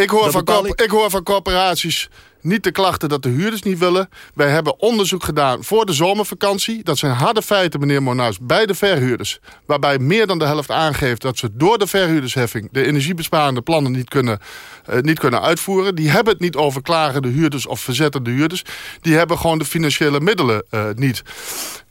ik, hoor van corp- ik hoor van corporaties niet de klachten dat de huurders niet willen. Wij hebben onderzoek gedaan voor de zomervakantie. Dat zijn harde feiten, meneer Monaus, bij de verhuurders. Waarbij meer dan de helft aangeeft dat ze door de verhuurdersheffing... de energiebesparende plannen niet kunnen, eh, niet kunnen uitvoeren. Die hebben het niet over klagende huurders of verzettende huurders. Die hebben gewoon de financiële middelen eh, niet.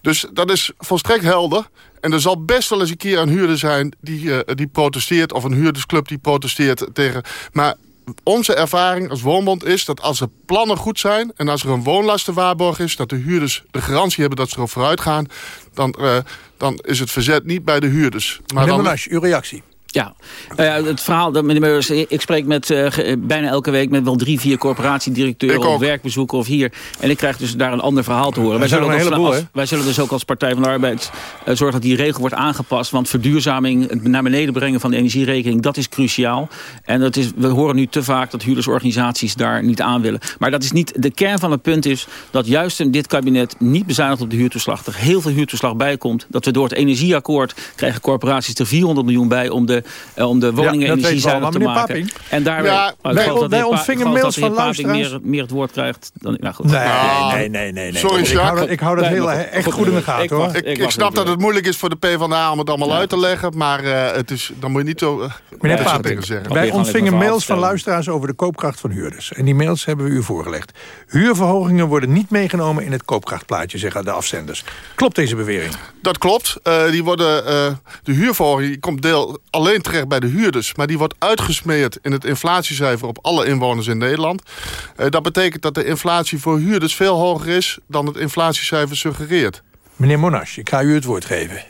Dus dat is volstrekt helder. En er zal best wel eens een keer een huurder zijn die, eh, die protesteert... of een huurdersclub die protesteert tegen... Maar onze ervaring als woonbond is dat als de plannen goed zijn... en als er een woonlastenwaarborg is... dat de huurders de garantie hebben dat ze erop vooruit gaan... dan, eh, dan is het verzet niet bij de huurders. Maar meneer dan, uw reactie. Ja, ja, het verhaal, dat meneer Meurders, ik spreek met, eh, bijna elke week met wel drie, vier corporatiedirecteuren op werkbezoeken of hier. En ik krijg dus daar een ander verhaal te horen. Wij zullen, als- als- wij zullen dus ook als Partij van de Arbeid eh, zorgen dat die regel wordt aangepast. Want verduurzaming, het naar beneden brengen van de energierekening, dat is cruciaal. En dat is, we horen nu te vaak dat huurdersorganisaties daar niet aan willen. Maar dat is niet, de kern van het punt is dat juist in dit kabinet niet bezuinigt op de huurtoeslag. Er heel veel huurtoeslag bij komt. Dat we door het energieakkoord krijgen corporaties er 400 miljoen bij om de, eh, om de woningen energiezuinig al. te maken. Paping? En daar Ja, oh, wij- ontvingen mails van luisteraars. Meer, meer het woord krijgt. Dan, nou goed. Nee, nee, nee, nee. nee. Sorry, ik hou, dat, ik hou dat Nee, heel eh, echt goed, in de ik gaten, hoor. ik, snap dat het moeilijk is voor de PvdA om het allemaal uit te leggen... maar eh, het is, dan moet je niet zo... eh, Meneer Paping, dingen zeggen. wij ontvingen mails van luisteraars over de koopkracht van huurders. En die mails hebben we u voorgelegd. Huurverhogingen worden niet meegenomen in het koopkrachtplaatje, zeggen de afzenders. Klopt deze bewering? Dat klopt. Eh, die worden, eh, de huurverhoging komt deel alleen terecht bij de huurders. Maar die wordt uitgesmeerd in het inflatiecijfer op alle inwoners in Nederland. Eh, dat betekent dat de inflatie voor huurders veel hoger is dan het inflatiecijfer suggereert. Meneer Monash, ik ga u het woord geven.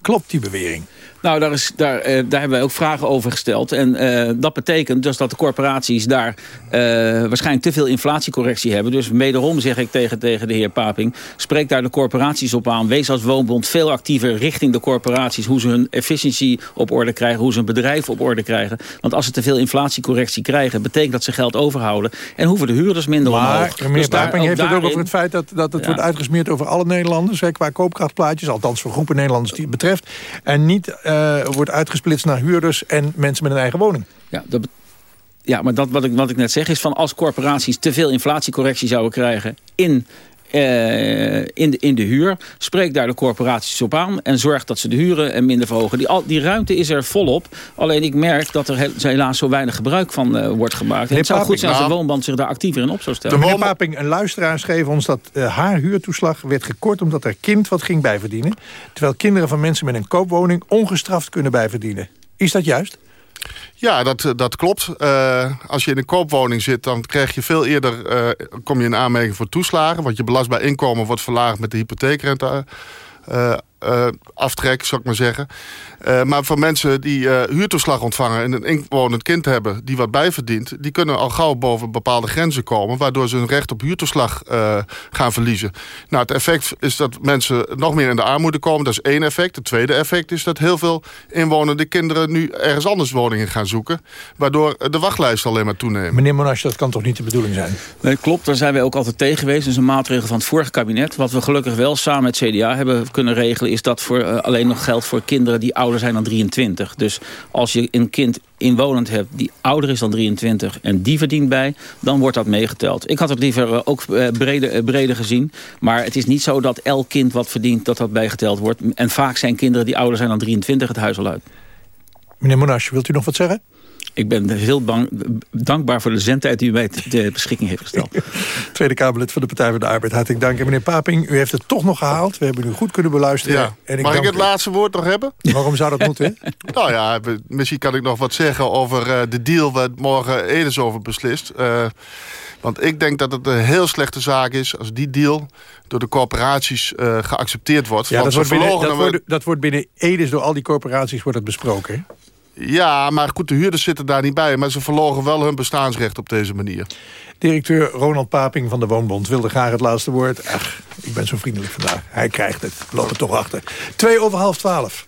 Klopt die bewering? Nou, daar, is, daar, eh, daar hebben wij ook vragen over gesteld. En eh, dat betekent dus dat de corporaties daar eh, waarschijnlijk te veel inflatiecorrectie hebben. Dus wederom zeg ik tegen, tegen de heer Paping... spreek daar de corporaties op aan. Wees als woonbond veel actiever richting de corporaties... hoe ze hun efficiëntie op orde krijgen, hoe ze hun bedrijf op orde krijgen. Want als ze te veel inflatiecorrectie krijgen... betekent dat ze geld overhouden en hoeven de huurders minder maar, omhoog. meneer Dus Paping heeft het ook daarin- over het feit dat, dat het Ja. wordt uitgesmeerd over alle Nederlanders... Hè, qua koopkrachtplaatjes, althans voor groepen Nederlanders die het betreft... en niet eh, wordt uitgesplitst naar huurders en mensen met een eigen woning. Ja, dat, ja maar dat, wat, ik, wat ik net zeg is van als corporaties te veel inflatiecorrectie zouden krijgen in, eh, in, de, in de huur, spreek daar de corporaties op aan en zorg dat ze de huren en minder verhogen. Die, al, die ruimte is er volop, alleen ik merk dat er he- helaas zo weinig gebruik van eh, wordt gemaakt. Het zou Paping, goed zijn als de woonband zich daar actiever in op zou stellen. Meneer Paping, een luisteraar schreef ons dat eh, haar huurtoeslag werd gekort... omdat haar kind wat ging bijverdienen. Terwijl kinderen van mensen met een koopwoning ongestraft kunnen bijverdienen. Is dat juist? Ja, dat, dat klopt. Eh, als je in een koopwoning zit, dan krijg je veel eerder eh, kom je in aanmerking voor toeslagen. Want je belastbaar inkomen wordt verlaagd met de hypotheekrente. eh, eh, aftrek, zou ik maar zeggen. Eh, maar voor mensen die eh, huurtoeslag ontvangen... en een inwonend kind hebben die wat bijverdient... die kunnen al gauw boven bepaalde grenzen komen... waardoor ze hun recht op huurtoeslag eh, gaan verliezen. Nou, het effect is dat mensen nog meer in de armoede komen. Dat is één effect. Het tweede effect is dat heel veel inwonende kinderen... nu ergens anders woningen gaan zoeken... waardoor de wachtlijst alleen maar toenemen. Meneer Monash, dat kan toch niet de bedoeling zijn? Nee, klopt. Daar zijn wij ook altijd tegen geweest. Dat is een maatregel van het vorige kabinet. Wat we gelukkig wel samen met CDA hebben kunnen regelen... is dat voor, eh, alleen nog geldt voor kinderen die ouder zijn dan 23. Dus als je een kind inwonend hebt die ouder is dan 23... en die verdient bij, dan wordt dat meegeteld. Ik had het liever eh, ook eh, breder, breder gezien. Maar het is niet zo dat elk kind wat verdient, dat dat bijgeteld wordt. En vaak zijn kinderen die ouder zijn dan 23 het huis al uit. Meneer Monash, wilt u nog wat zeggen? Ik ben heel bang, dankbaar voor de zendtijd die u mij ter beschikking heeft gesteld. Tweede Kamerlid van de Partij van de Arbeid. Hartelijk dank. En meneer Paping, u heeft het toch nog gehaald. We hebben u goed kunnen beluisteren. Ja. En Mag ik het u. laatste woord nog hebben? Waarom zou dat moeten? nou ja, misschien kan ik nog wat zeggen over eh, de deal... waar morgen Edes over beslist. Eh, want ik denk dat het een heel slechte zaak is... als die deal door de corporaties eh, geaccepteerd wordt. Ja, Want dat wordt, binnen, dat, we- wordt, dat wordt binnen Edes door al die corporaties wordt het besproken. Ja, maar goed, de huurders zitten daar niet bij. Maar ze verlogen wel hun bestaansrecht op deze manier. Directeur Ronald Paping van de Woonbond wilde graag het laatste woord. Ach, ik ben zo vriendelijk vandaag. Hij krijgt het. We lopen toch achter. Twee over half twaalf.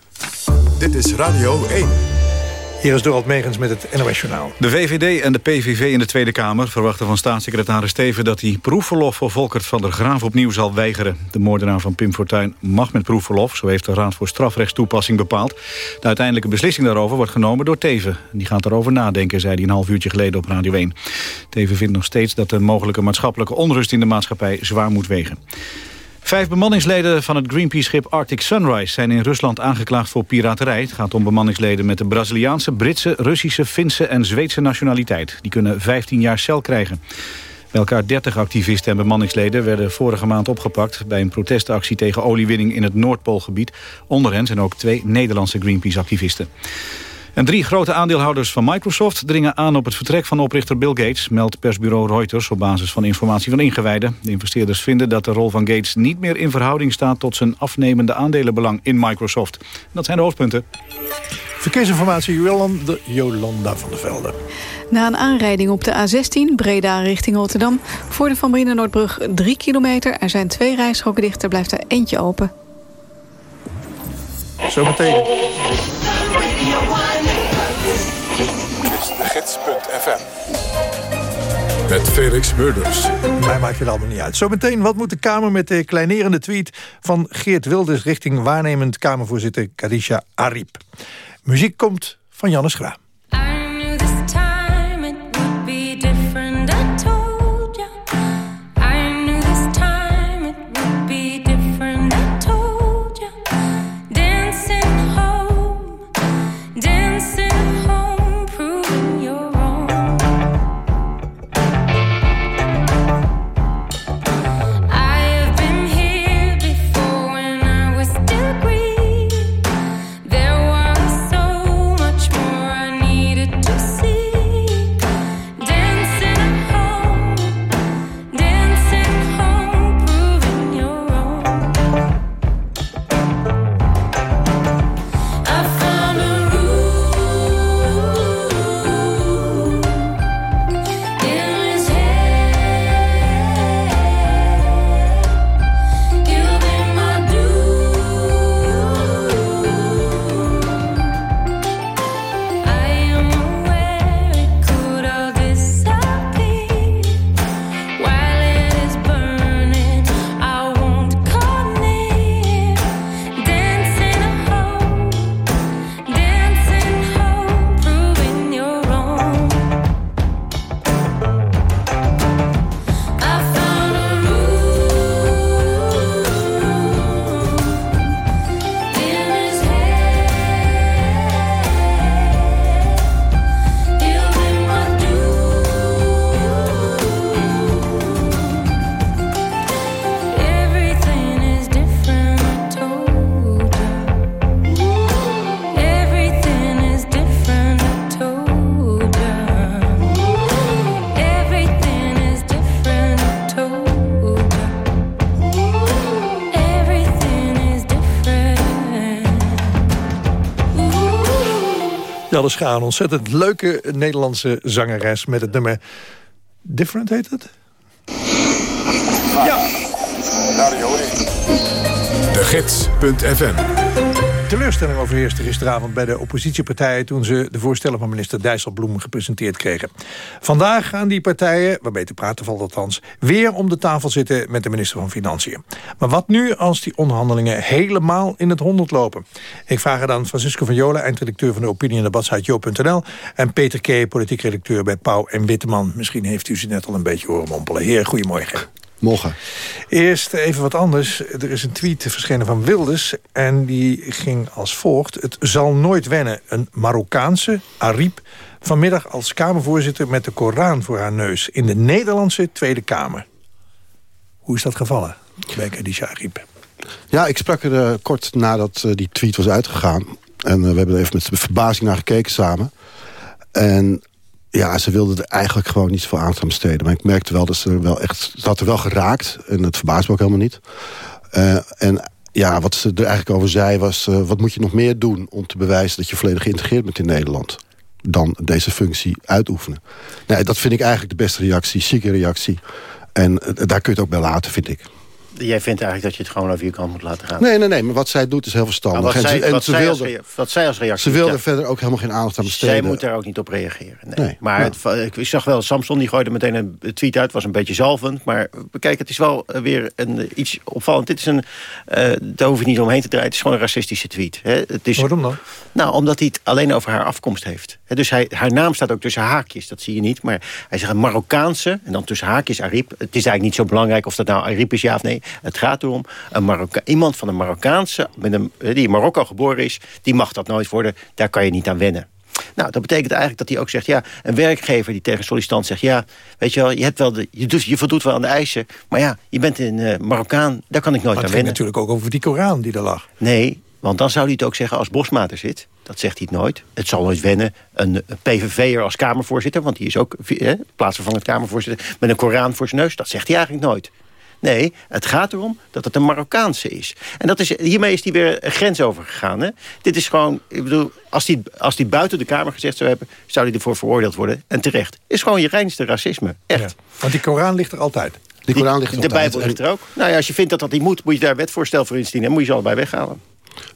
Dit is Radio 1. Hier is Dorald Megens met het NOS Journaal. De VVD en de PVV in de Tweede Kamer verwachten van staatssecretaris Steven... dat hij proefverlof voor Volkert van der Graaf opnieuw zal weigeren. De moordenaar van Pim Fortuyn mag met proefverlof... zo heeft de Raad voor Strafrechtstoepassing bepaald. De uiteindelijke beslissing daarover wordt genomen door Teven. Die gaat erover nadenken, zei hij een half uurtje geleden op Radio 1. Teven vindt nog steeds dat de mogelijke maatschappelijke onrust... in de maatschappij zwaar moet wegen. Vijf bemanningsleden van het Greenpeace-schip Arctic Sunrise... zijn in Rusland aangeklaagd voor piraterij. Het gaat om bemanningsleden met de Braziliaanse, Britse... Russische, Finse en Zweedse nationaliteit. Die kunnen 15 jaar cel krijgen. Bij elkaar 30 activisten en bemanningsleden werden vorige maand opgepakt... bij een protestactie tegen oliewinning in het Noordpoolgebied. Onder hen zijn ook twee Nederlandse Greenpeace-activisten. En drie grote aandeelhouders van Microsoft dringen aan op het vertrek van oprichter Bill Gates, meldt persbureau Reuters op basis van informatie van ingewijden. De investeerders vinden dat de rol van Gates niet meer in verhouding staat tot zijn afnemende aandelenbelang in Microsoft. Dat zijn de hoofdpunten. Verkeersinformatie Jolanda, Jolanda van der Velde. Na een aanrijding op de A16 Breda richting Rotterdam... voor de Van Brienen-Noordbrug 3 kilometer. Er zijn twee rijstroken dicht, er blijft er eentje open. Zometeen. De Gids.fm. Met Felix Murders. Mij maakt het allemaal niet uit. Zometeen, wat moet de Kamer met de kleinerende tweet... van Geert Wilders richting waarnemend Kamervoorzitter Kadisha Ariep. Muziek komt van Jannes Gra. Jelle Schaan, ontzettend leuke Nederlandse zangeres... met het nummer Different heet het? Ja. De Gids.fm teleurstelling overheerste gisteravond bij de oppositiepartijen... toen ze de voorstellen van minister Dijsselbloem gepresenteerd kregen. Vandaag gaan die partijen, waarbij te praten valt althans... weer om de tafel zitten met de minister van Financiën. Maar wat nu als die onderhandelingen helemaal in het honderd lopen? Ik vraag dan Francisco van Jolen, eindredacteur van de opinie- en debatsite Jo.nl... en Peter K., politiek redacteur bij Pauw en Witteman. Misschien heeft u ze net al een beetje horen mompelen. Heer, goedemorgen. Morgen. Eerst even wat anders. Er is een tweet verschenen van Wilders en die ging als volgt. Het zal nooit wennen. Een Marokkaanse, Ariep, vanmiddag als Kamervoorzitter... met de Koran voor haar neus in de Nederlandse Tweede Kamer. Hoe is dat gevallen bij Khadija Ariep? Ja, ik sprak er uh, kort nadat uh, die tweet was uitgegaan. En uh, we hebben er even met verbazing naar gekeken samen. En ja, ze wilde er eigenlijk gewoon niet zoveel aan besteden. Maar ik merkte wel dat ze er wel echt... Ze er wel geraakt. En het verbaast me ook helemaal niet. Uh, en ja, wat ze er eigenlijk over zei was... Uh, wat moet je nog meer doen om te bewijzen... dat je volledig geïntegreerd bent in Nederland? Dan deze functie uitoefenen. Nee, dat vind ik eigenlijk de beste reactie. Zieke reactie. En uh, daar kun je het ook bij laten, vind ik. Jij vindt eigenlijk dat je het gewoon over je kant moet laten gaan? Nee, nee, nee. Maar wat zij doet is heel verstandig. Wat, zij, en ze, wat, ze zij wilde, als, wat zij als reactie... Ze wilde verder ook helemaal geen aandacht aan besteden. Zij moet daar ook niet op reageren. Nee. nee maar nou. het, ik zag wel, Samson die gooide meteen een tweet uit. was een beetje zalvend. Maar kijk, het is wel weer een, iets opvallend. Dit is een... Uh, daar hoef je niet omheen te draaien. Het is gewoon een racistische tweet. Hè. Het is, Waarom dan? Nou, omdat hij het alleen over haar afkomst heeft. He, dus hij, haar naam staat ook tussen haakjes. Dat zie je niet. Maar hij zegt een Marokkaanse. En dan tussen haakjes Ariep. Het is eigenlijk niet zo belangrijk of dat nou Ariep is ja of nee. Het gaat erom een Marokka iemand van een Marokkaanse, met een, die in Marokko geboren is, die mag dat nooit worden. Daar kan je niet aan wennen. Nou, dat betekent eigenlijk dat hij ook zegt... ja, een werkgever die tegen sollicitant zegt... ja, weet je wel, je, hebt wel de, je, doet, je voldoet wel aan de eisen... maar ja, je bent een uh, Marokkaan, daar kan ik nooit maar aan het ging wennen. natuurlijk ook over die Koran die er lag. Nee, want dan zou hij het ook zeggen als Bosma er zit. Dat zegt hij het nooit. Het zal nooit wennen. Een PVV'er als Kamervoorzitter... want die is ook eh, plaatsvervangend Kamervoorzitter... met een Koran voor zijn neus, dat zegt hij eigenlijk nooit. Nee, het gaat erom dat het een Marokkaanse is. En dat is, hiermee is hij weer een grens overgegaan. Hè? Dit is gewoon, ik bedoel, als hij als die buiten de Kamer gezegd zou hebben... zou hij ervoor veroordeeld worden. En terecht. Is gewoon je reinste racisme. Echt. Ja, want die Koran ligt er altijd. Die Koran ligt er de altijd. Bijbel ligt er ook. Nou ja, als je vindt dat dat niet moet, moet je daar een wetvoorstel voor instellen. En moet je ze allebei weghalen.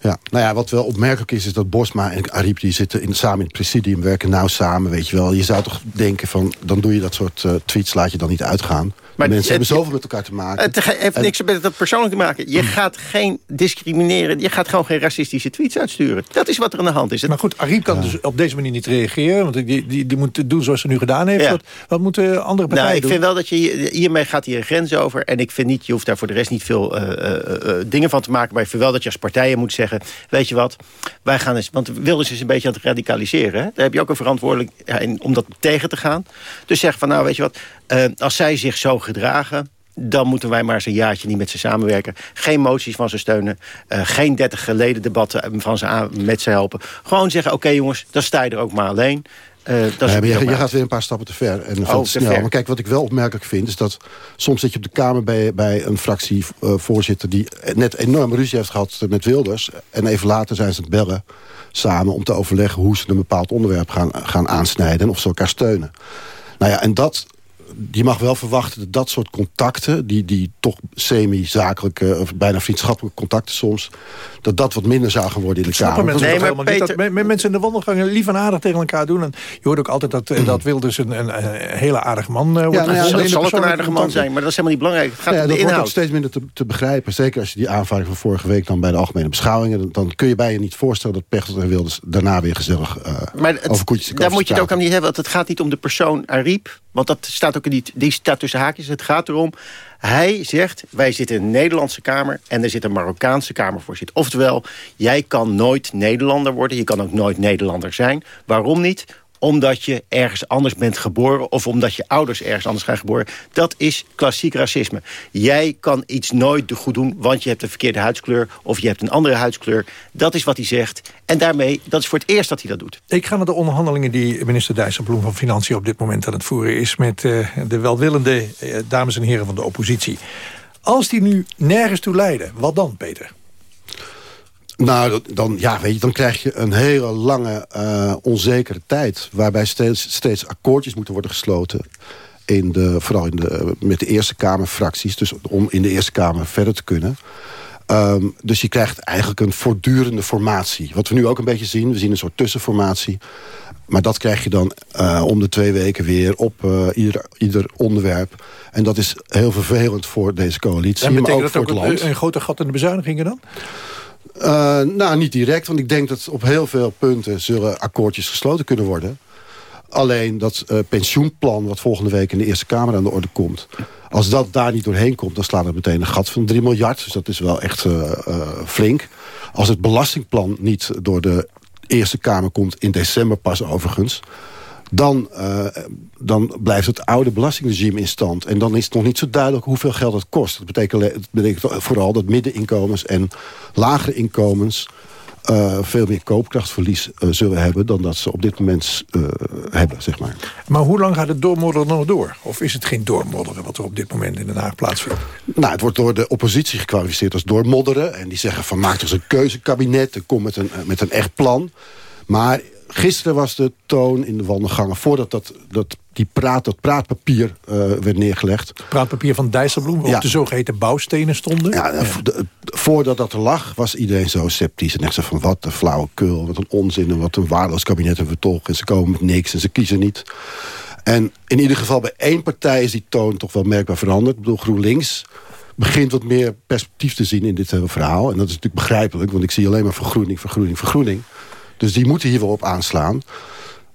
Ja, nou ja, wat wel opmerkelijk is, is dat Bosma en Ariep... die zitten in, samen in het presidium, werken nou samen, weet je wel. Je zou toch denken van, dan doe je dat soort uh, tweets, laat je dan niet uitgaan. Maar mensen het, hebben zoveel met elkaar te maken. Het heeft niks met het persoonlijk te maken. Je gaat geen discrimineren, je gaat gewoon geen racistische tweets uitsturen. Dat is wat er aan de hand is. Maar goed, Ariep kan ja. dus op deze manier niet reageren. Want die, die, die moet doen zoals ze nu gedaan heeft. Ja. Wat, wat moeten andere partijen nou, ik doen? vind wel dat je hiermee gaat hier een grens over. En ik vind niet, je hoeft daar voor de rest niet veel uh, uh, dingen van te maken. Maar ik vind wel dat je als partijen moet zeggen... weet je wat, wij gaan eens... Want Wilders is een beetje aan het radicaliseren. Hè? Daar heb je ook een verantwoordelijkheid om dat tegen te gaan. Dus zeg van, nou weet je wat... Uh, als zij zich zo gedragen dan moeten wij maar eens een jaartje niet met ze samenwerken. Geen moties van ze steunen. Uh, geen dertig geleden debatten van ze aan, met ze helpen. Gewoon zeggen, oké jongens, dan sta je er ook maar alleen. Uh, dat nee, je, je gaat weer een paar stappen te ver. En oh, te snel. ver. Maar kijk, wat ik wel opmerkelijk vind... is dat soms zit je op de Kamer bij, bij een fractievoorzitter... die net enorm ruzie heeft gehad met Wilders. En even later zijn ze het bellen samen... om te overleggen hoe ze een bepaald onderwerp gaan, gaan aansnijden... en of ze elkaar steunen. Nou ja, en dat je mag wel verwachten dat dat soort contacten... die, die toch semi-zakelijke, of bijna vriendschappelijke contacten soms... dat dat wat minder zou gaan worden in de Kamer. Mensen nee, maar Peter... niet, dat mensen in de wandelgangen lief en aardig tegen elkaar doen. En je hoort ook altijd dat, dat Wilders een, een, een hele aardige man uh, wordt. Ja, nou ja, dat zal ook een aardige man zijn, maar dat is helemaal niet belangrijk. Het gaat ja, om de dat inhoud. wordt ook steeds minder te, te, begrijpen. Zeker als je die aanvaring van vorige week dan bij de algemene beschouwingen... dan, dan kun je bij je niet voorstellen dat Pechtold en Wilders daarna weer gezellig uh, maar het, over koetjes Daar moet je het ook aan niet hebben, want het gaat niet om de persoon Ariep. Want dat staat ook niet, die staat tussen haakjes. Het gaat erom, hij zegt, wij zitten in een Nederlandse Kamer... en er zit een Marokkaanse Kamervoorzitter. Oftewel, jij kan nooit Nederlander worden. Je kan ook nooit Nederlander zijn. Waarom niet? Omdat je ergens anders bent geboren... of omdat je ouders ergens anders zijn geboren. Dat is klassiek racisme. Jij kan iets nooit goed doen, want je hebt een verkeerde huidskleur... of je hebt een andere huidskleur. Dat is wat hij zegt. En daarmee, dat is voor het eerst dat hij dat doet. Ik ga naar de onderhandelingen die minister Dijsselbloem van Financiën... op dit moment aan het voeren is met uh, de welwillende uh, dames en heren van de oppositie. Als die nu nergens toe leiden, wat dan, Peter? Nou, dan, ja, weet je, dan krijg je een hele lange eh, onzekere tijd... waarbij steeds, steeds akkoordjes moeten worden gesloten... In de, vooral in de, met de Eerste Kamerfracties. Dus om in de Eerste Kamer verder te kunnen. Ehm, dus je krijgt eigenlijk een voortdurende formatie. Wat we nu ook een beetje zien. We zien een soort tussenformatie. Maar dat krijg je dan eh, om de twee weken weer op eh, ieder, ieder onderwerp. En dat is heel vervelend voor deze coalitie. En maar ook dat voor ook het een, land. een grote gat in de bezuinigingen dan? Eh, nou, niet direct, want ik denk dat op heel veel punten... zullen akkoordjes gesloten kunnen worden. Alleen dat eh, pensioenplan wat volgende week in de Eerste Kamer aan de orde komt... als dat daar niet doorheen komt, dan slaat het meteen een gat van 3 miljard. Dus dat is wel echt eh, flink. Als het belastingplan niet door de Eerste Kamer komt... in december pas overigens... Dan, eh, dan blijft het oude belastingregime in stand. En dan is het nog niet zo duidelijk hoeveel geld het kost. Dat betekent, dat betekent vooral dat middeninkomens en lagere inkomens... eh, veel meer koopkrachtverlies eh, zullen hebben... dan dat ze op dit moment hebben, zeg maar. Maar hoe lang gaat het doormodderen nog door? Of is het geen doormodderen wat er op dit moment in Den Haag plaatsvindt? Nou, het wordt door de oppositie gekwalificeerd als doormodderen. En die zeggen van maak dus een keuzekabinet en kom met een, met een echt plan. Maar gisteren was de toon in de wandelgangen... voordat dat, dat, die praat, dat praatpapier eh, werd neergelegd. Praatpapier van Dijsselbloem, waarop Ja. de zogeheten bouwstenen stonden. Ja, eh, de- voordat dat er lag, was iedereen zo sceptisch. En echt zo van, wat een flauwekul, wat een onzin... en wat een waardeloos kabinet hebben we toch. En ze komen met niks en ze kiezen niet. En in ieder geval bij één partij is die toon toch wel merkbaar veranderd. Ik bedoel, GroenLinks begint wat meer perspectief te zien in dit hele verhaal. En dat is natuurlijk begrijpelijk, want ik zie alleen maar vergroening, vergroening, vergroening. Dus die moeten hier wel op aanslaan.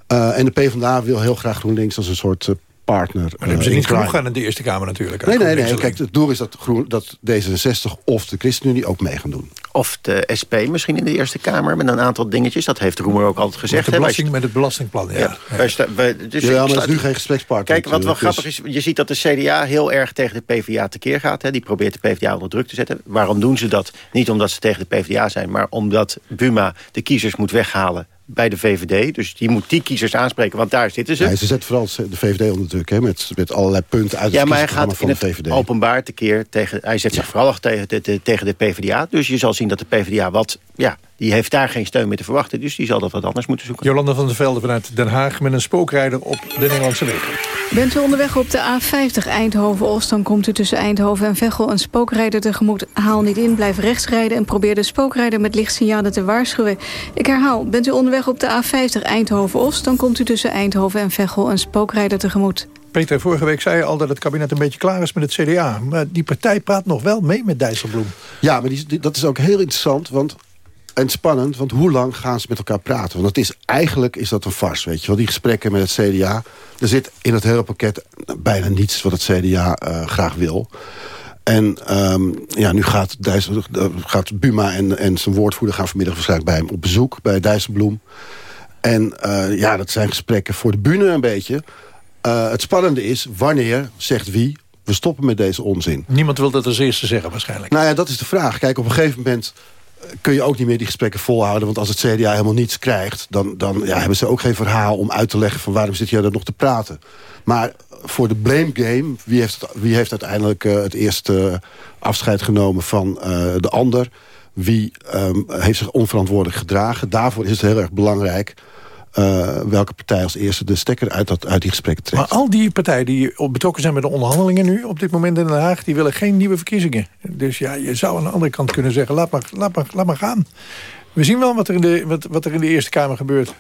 Eh, en de PvdA wil heel graag GroenLinks als een soort eh, partner. Maar hebben ze eh, in niet genoeg crime. aan de Eerste Kamer natuurlijk. Nee, nee, nee. Kijk, het doel is dat, Groen, dat D66 of de ChristenUnie ook mee gaan doen. Of de SP misschien in de Eerste Kamer met een aantal dingetjes. Dat heeft Roemer ook altijd gezegd. Met, de belasting, met het belastingplan, ja. Ja, wij sta- wij- dus ja, ik maar dat sta- is nu geen gesprekspartner. Kijk, wat wel grappig is, je ziet dat de CDA heel erg tegen de PvdA tekeer gaat. Hè. Die probeert de PvdA onder druk te zetten. Waarom doen ze dat? Niet omdat ze tegen de PvdA zijn, maar omdat Buma de kiezers moet weghalen bij de VVD. Dus die moet die kiezers aanspreken, want daar zitten ze. Nee, ze zetten vooral de VVD onder druk, hè, met, met allerlei punten uit Ja, het maar hij gaat van in de het VVD. openbaar tekeer tegen... Hij zet zich vooral tegen de, de- tegen de PvdA. Dus je zal zien dat de PvdA wat... Ja, die heeft daar geen steun meer te verwachten. Dus die zal dat wat anders moeten zoeken. Jolanda van der Velde vanuit Den Haag met een spookrijder op de Nederlandse wegen. Bent u onderweg op de A50 Eindhoven-Oost... dan komt u tussen Eindhoven en Veghel een spookrijder tegemoet. Haal niet in, blijf rechts rijden... en probeer de spookrijder met lichtsignalen te waarschuwen. Ik herhaal, bent u onderweg op de A50 Eindhoven-Oost... dan komt u tussen Eindhoven en Veghel een spookrijder tegemoet. Peter, vorige week zei je al dat het kabinet een beetje klaar is met het CDA. Maar die partij praat nog wel mee met Dijsselbloem. Ja, maar die, die- dat is ook heel interessant want, en spannend. Want hoe lang gaan ze met elkaar praten? Want dat is, eigenlijk is dat een farce, weet je wel. Die gesprekken met het CDA. Er zit in het hele pakket bijna niets wat het CDA eh, graag wil. En ehm, ja, nu gaat, eh, gaat Buma en, en zijn woordvoerder gaan vanmiddag waarschijnlijk bij hem op bezoek. Bij Dijsselbloem. En eh, ja, dat zijn gesprekken voor de bühne een beetje. Het spannende is, wanneer zegt wie... we stoppen met deze onzin. Niemand wil dat als eerste zeggen waarschijnlijk. Nou ja, dat is de vraag. Kijk, op een gegeven moment kun je ook niet meer die gesprekken volhouden. Want als het CDA helemaal niets krijgt... dan, dan ja, hebben ze ook geen verhaal om uit te leggen... van waarom zit je er nog te praten. Maar voor de blame game... wie heeft, wie heeft uiteindelijk eh, het eerste afscheid genomen van eh, de ander... wie ehm, heeft zich onverantwoordelijk gedragen. Daarvoor is het heel erg belangrijk... eh, welke partij als eerste de stekker uit, dat, uit die gesprekken trekt. Maar al die partijen die betrokken zijn bij de onderhandelingen nu... op dit moment in Den Haag, die willen geen nieuwe verkiezingen. Dus ja, je zou aan de andere kant kunnen zeggen... laat maar, laat maar, laat maar gaan. We zien wel wat er in de, wat, wat er in de Eerste Kamer gebeurt.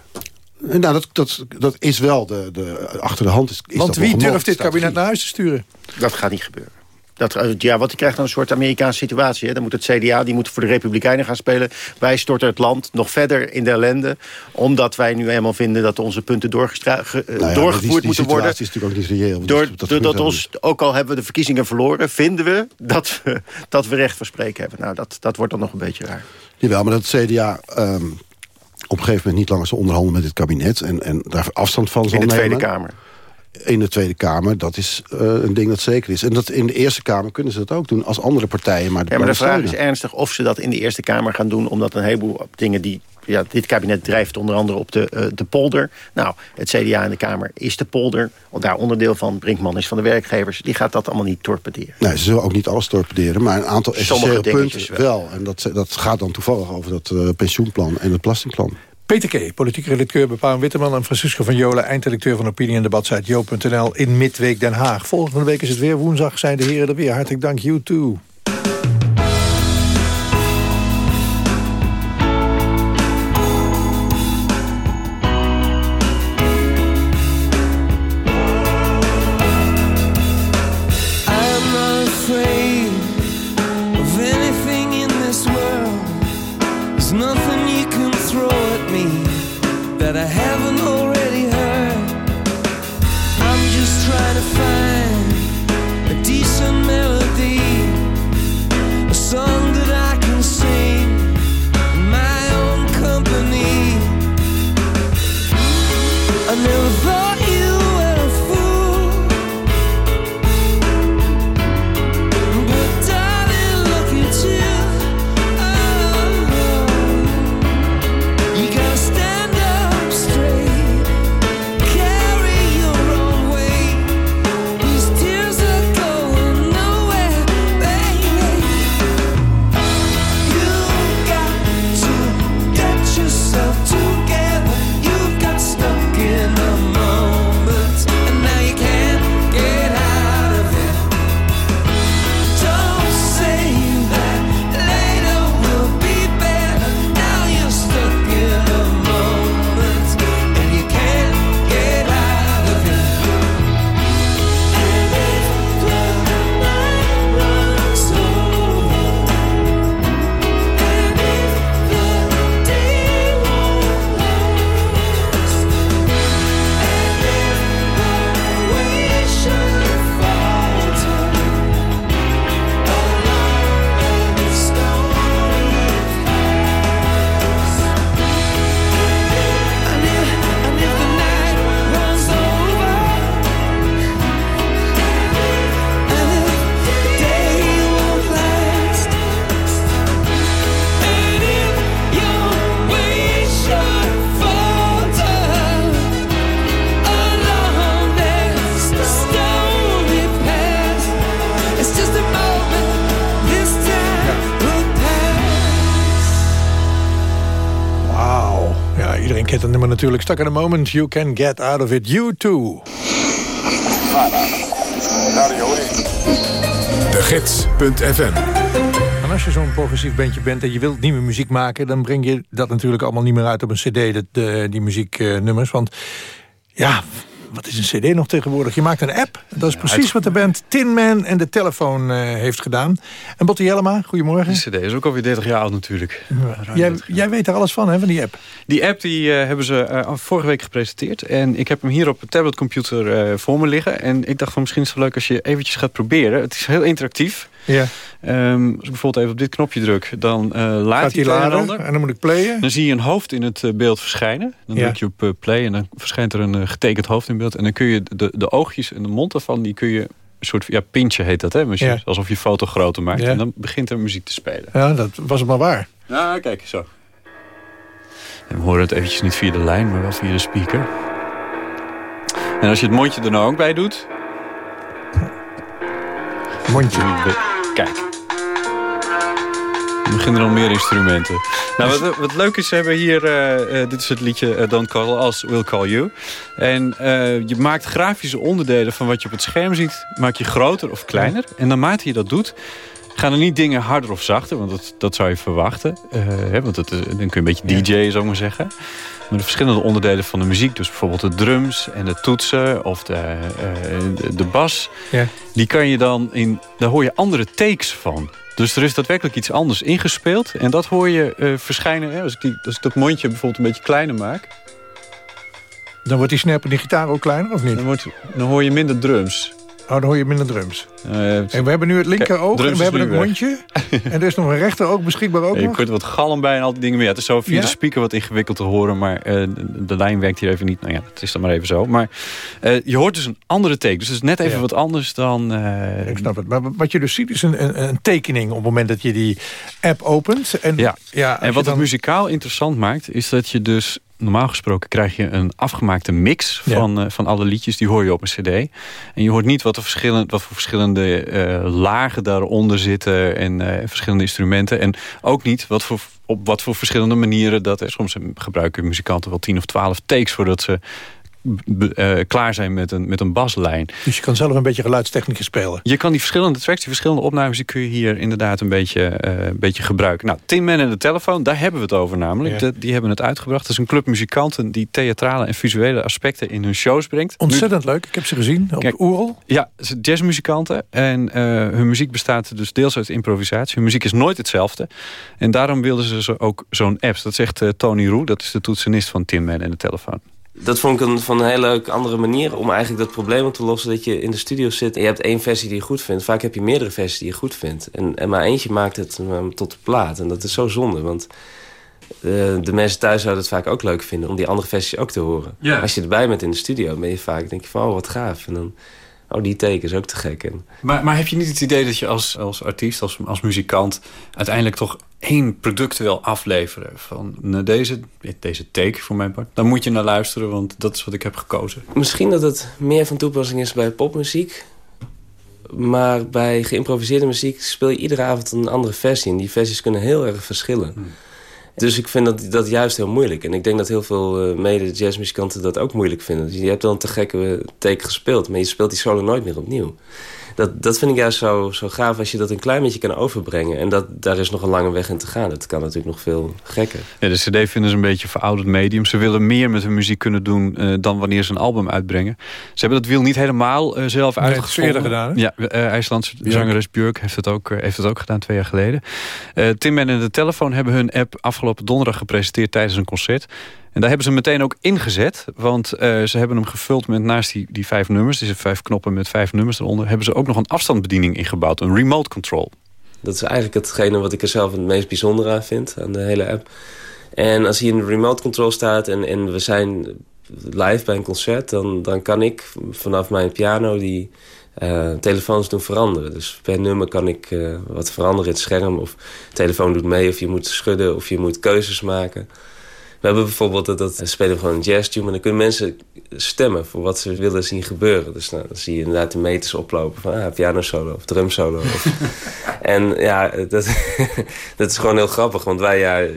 Nou, dat, dat, dat is wel de, de, achter de hand. Is, is Want dat wie durft dit kabinet naar huis te sturen? Dat gaat niet gebeuren. Dat, eh, ja, want je krijgt dan een soort Amerikaanse situatie. Hè. Dan moet het CDA, die moet voor de Republikeinen gaan spelen. Wij storten het land nog verder in de ellende. Omdat wij nu eenmaal vinden dat onze punten doorgestra- ge- eh, Nou ja, doorgevoerd die, die moeten worden. situatie is natuurlijk ook niet reëel. Door, dat- dat ons, ook al hebben we de verkiezingen verloren... vinden we dat we, dat we recht van spreken hebben. Nou, dat, dat wordt dan nog een beetje raar. Jawel, maar dat het CDA ehm, op een gegeven moment niet langer zal onderhandelen met dit kabinet... en, en daar afstand van zal In de nemen. Tweede Kamer. In de Tweede Kamer, dat is eh, een ding dat zeker is. En dat in de Eerste Kamer kunnen ze dat ook doen als andere partijen maar de Ja, maar de plannen vraag is ernstig of ze dat in de Eerste Kamer gaan doen... omdat een heleboel dingen die ja, dit kabinet drijft onder andere op de, eh, de polder. Nou, het CDA in de Kamer is de polder. Want daar onderdeel van. Brinkman is van de werkgevers. Die gaat dat allemaal niet torpederen. Nee, ze zullen ook niet alles torpederen, maar een aantal essentiële punten wel. wel. En dat, dat gaat dan toevallig over dat eh, pensioenplan en het belastingplan. Peter K., politiek redacteur bij Paul Witteman... en Francisco van Jolen, eindredacteur van opinie- en debatsite joop.nl... in Midweek Den Haag. Volgende week is het weer woensdag, zijn de heren er weer. Hartelijk dank, you too. Natuurlijk. Stuck in a moment, you can get out of it. You too. De Gids.fm En als je zo'n progressief bandje bent en je wilt nieuwe muziek maken... dan breng je dat natuurlijk allemaal niet meer uit op een cd, dat, eh, die muzieknummers. Want ja, wat is een cd nog tegenwoordig? Je maakt een app. Dat is precies wat de band Tin Man en de telefoon eh, heeft gedaan. En Botte Jellema, goedemorgen. Die cd is ook alweer 30 jaar oud natuurlijk. Jij, 30 jaar. jij weet er alles van, hè, van die app? Die app die, eh, hebben ze eh, vorige week gepresenteerd. En ik heb hem hier op een tabletcomputer voor me liggen. En ik dacht van misschien is het leuk als je eventjes gaat proberen. Het is heel interactief. Ja. Ehm, als ik bijvoorbeeld even op dit knopje druk, dan eh laat Gaat hij laden en dan moet ik playen. Dan zie je een hoofd in het eh, beeld verschijnen. Dan Ja. druk je op eh, play en dan verschijnt er een getekend hoofd in beeld. En dan kun je de, de oogjes en de mond ervan, die kun je een soort ja, pintje heet dat, hè? Ja. Alsof je foto groter maakt. Ja. En dan begint er muziek te spelen. Ja, dat was het maar waar. Ja, kijk, zo. En we horen het eventjes niet via de lijn, maar wel via de speaker. En als je het mondje er nou ook bij doet... Mondje. Kijk. Dan beginnen er al meer instrumenten. Nou, wat, wat leuk is, we hebben hier... eh, eh, dit is het liedje eh, Don't Call Us, We'll Call You. En je maakt grafische onderdelen van wat je op het scherm ziet... maak je groter of kleiner. En naarmate je dat doet... gaan er niet dingen harder of zachter, want dat, dat zou je verwachten. Hè, want dat, is- dan kun je een beetje DJ'en, zou ik maar zeggen. Maar de verschillende onderdelen van de muziek, dus bijvoorbeeld de drums en de toetsen of de, eh, de, de bas, Ja. die kan je dan in, daar hoor je andere takes van. Dus er is daadwerkelijk iets anders ingespeeld. En dat hoor je eh, verschijnen. Hè, als, ik die, als ik dat mondje bijvoorbeeld een beetje kleiner maak. Dan wordt die snap en die gitaar ook kleiner, of niet? Dan, wordt, dan hoor je minder drums. Oh, dan hoor je minder drums. Eh, En we hebben nu het linker oog en we hebben het weg. mondje. en er is nog een rechter oog beschikbaar ook je kunt wat galm bij en al die dingen meer. Ja, het is zo via Ja? de speaker wat ingewikkeld te horen. Maar eh, de, de lijn werkt hier even niet. Nou ja, dat is dan maar even zo. Maar eh, je hoort dus een andere take. Dus het is net even wat anders dan... Ik snap het. Maar wat je dus ziet is een, een, een tekening op het moment dat je die app opent. En, Ja, en wat dan- het muzikaal interessant maakt... is dat je dus... Normaal gesproken krijg je een afgemaakte mix Ja. van, eh, van alle liedjes. Die hoor je op een cd. En je hoort niet wat, er verschillende, wat voor verschillende eh, lagen daaronder zitten. En eh, verschillende instrumenten. En ook niet wat voor, op wat voor verschillende manieren. Dat, er soms gebruiken muzikanten wel 10 of 12 takes... voordat ze eh, klaar zijn met een, met een baslijn. Dus je kan zelf een beetje geluidstechnieken spelen. Je kan die verschillende tracks, die verschillende opnames... die kun je hier inderdaad een beetje, eh, een beetje gebruiken. Nou, Tin Man en de telefoon, daar hebben we het over namelijk. Ja. De- die hebben het uitgebracht. Dat is een club muzikanten die theatrale en visuele aspecten in hun shows brengt. Ontzettend leuk. Ik heb ze gezien op Kijk, Oerl. Ja, jazzmuzikanten. En eh, hun muziek bestaat dus deels uit improvisatie. Hun muziek is nooit hetzelfde. En daarom wilden ze ook zo'n apps. Dat zegt Tony Roe, dat is de toetsenist van Tin Man en de telefoon. Dat vond ik een, van een hele leuke andere manier om eigenlijk dat probleem op te lossen. Dat je in de studio zit en je hebt één versie die je goed vindt. Vaak heb je meerdere versies die je goed vindt. En, en maar eentje maakt het tot de plaat. En dat is zo zonde, want eh, de mensen thuis zouden het vaak ook leuk vinden... om die andere versies ook te horen. Als je erbij bent in de studio, ben je vaak denk je van... oh, wat gaaf. En dan, oh, die take is ook te gek. En, Maar, maar heb je niet het idee dat je als, als artiest, als, als muzikant... uiteindelijk toch één product wil afleveren? Van nou, deze, deze take voor mijn part. Dan moet je naar luisteren, want dat is wat ik heb gekozen. Misschien dat het meer van toepassing is bij popmuziek. Maar bij geïmproviseerde muziek speel je iedere avond een andere versie. En die versies kunnen heel erg verschillen. Dus ik vind dat, dat juist heel moeilijk. En ik denk dat heel veel eh, mede-jazzmuzikanten dat ook moeilijk vinden. Dus je hebt een te gekke take gespeeld, maar je speelt die solo nooit meer opnieuw. Dat, dat vind ik juist zo, zo gaaf als je dat een klein beetje kan overbrengen. En dat, daar is nog een lange weg in te gaan. Dat kan natuurlijk nog veel gekker. Ja, de cd vinden ze een beetje een verouderd medium. Ze willen meer met hun muziek kunnen doen eh, dan wanneer ze een album uitbrengen. Ze hebben dat wiel niet helemaal eh, zelf Nee, uitgevonden. eerder gedaan, hè? Ja, eh IJslandse Björk. zangeres Björk heeft het, ook, heeft het ook gedaan twee jaar geleden. Eh Tim Man en de Telefoon hebben hun app afgelopen donderdag gepresenteerd tijdens een concert. En daar hebben ze meteen ook ingezet. Want eh, ze hebben hem gevuld met naast die, die vijf nummers... deze vijf knoppen met vijf nummers eronder... hebben ze ook nog een afstandsbediening ingebouwd. Een remote control. Dat is eigenlijk hetgene wat ik er zelf het meest bijzonder aan vind, aan de hele app. En als hier een remote control staat en, en we zijn live bij een concert... dan, dan kan ik vanaf mijn piano die eh, telefoons doen veranderen. Dus per nummer kan ik eh, wat veranderen in het scherm. Of telefoon doet mee, of je moet schudden, of je moet keuzes maken. We hebben bijvoorbeeld, dat, dat spelen we gewoon een jazz tune... en dan kunnen mensen stemmen voor wat ze willen zien gebeuren. Dus nou, dan zie je inderdaad de meters oplopen van ah, piano solo of drum solo. Of, en ja, dat, dat is gewoon heel grappig. Want wij, ja,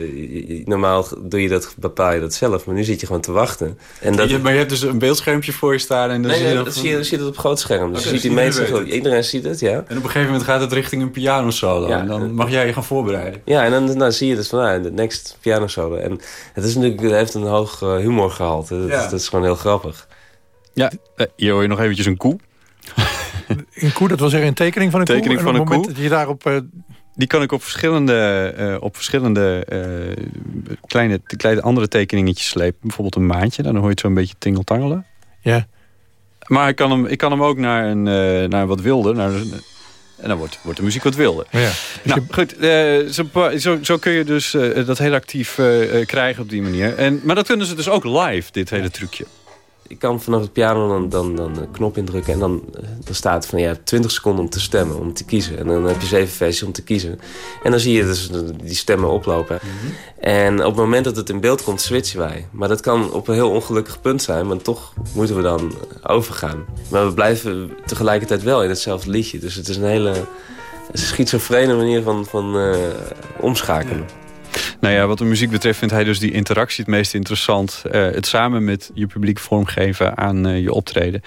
normaal doe je dat, bepaal je dat zelf. Maar nu zit je gewoon te wachten. En dat, Je- maar je hebt dus een beeldschermpje voor je staan... en dan nee, zie je nee, dan dat zie je, dat zie je op groot scherm. Dus je ziet die meters. iedereen ziet het, ja. En op een gegeven moment gaat het richting een piano solo. Ja. En dan mag jij je gaan voorbereiden. Ja, en dan, dan zie je dus van, ah, de next piano solo. En het, is natuurlijk, het heeft een hoog uh, humorgehalte. Dat, Ja. dat is gewoon heel grappig. Ja, eh, hier hoor je nog eventjes een koe. Een koe, dat wil zeggen een tekening van een Tekening koe. van en een op het moment koe. dat je daarop... eh, Die kan ik op verschillende, eh, op verschillende eh, kleine, kleine andere tekeningetjes slepen. Bijvoorbeeld een maandje, dan hoor je het zo'n beetje tingeltangelen. Ja. Maar ik kan hem, ik kan hem ook naar een, eh, naar wat wilder. Naar, een- en dan wordt, wordt de muziek wat wilder. Ja. Nou, goed, eh, zo, zo, zo kun je dus eh, dat heel actief eh, krijgen op die manier. En, maar dat kunnen ze dus ook live, dit hele trucje. Ik kan vanaf het piano dan, dan, dan een knop indrukken. En dan, eh, dan staat van, ja, 20 seconden om te stemmen, om te kiezen. En dan heb je zeven versies om te kiezen. En dan zie je dus die stemmen oplopen. En op het moment dat het in beeld komt, switchen wij. Maar dat kan op een heel ongelukkig punt zijn. Maar toch moeten we dan overgaan. Maar we blijven tegelijkertijd wel in hetzelfde liedje. Dus het is een hele schizofrene manier van, van eh, omschakelen. Nou ja, wat de muziek betreft vindt hij dus die interactie het meest interessant. Eh, het samen met je publiek vormgeven aan eh, je optreden.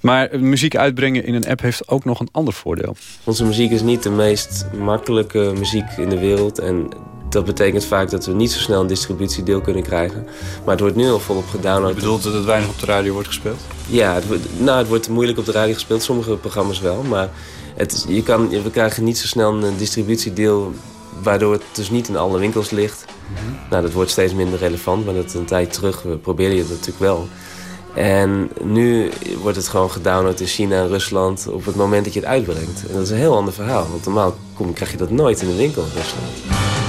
Maar eh, muziek uitbrengen in een app heeft ook nog een ander voordeel. Onze muziek is niet de meest makkelijke muziek in de wereld. En dat betekent vaak dat we niet zo snel een distributiedeel kunnen krijgen. Maar het wordt nu al volop gedownload. Je bedoelt dat het weinig op de radio wordt gespeeld? Ja, het, wordt- nou, het wordt moeilijk op de radio gespeeld. Sommige programma's wel. Maar het, je kan, we krijgen niet zo snel een distributiedeel... waardoor het dus niet in alle winkels ligt. Nou, dat wordt steeds minder relevant. Maar dat een tijd terug we probeerden je dat natuurlijk wel. En nu wordt het gewoon gedownload in China en Rusland op het moment dat je het uitbrengt. En dat is een heel ander verhaal. Want normaal kom, krijg je dat nooit in de winkel in Rusland.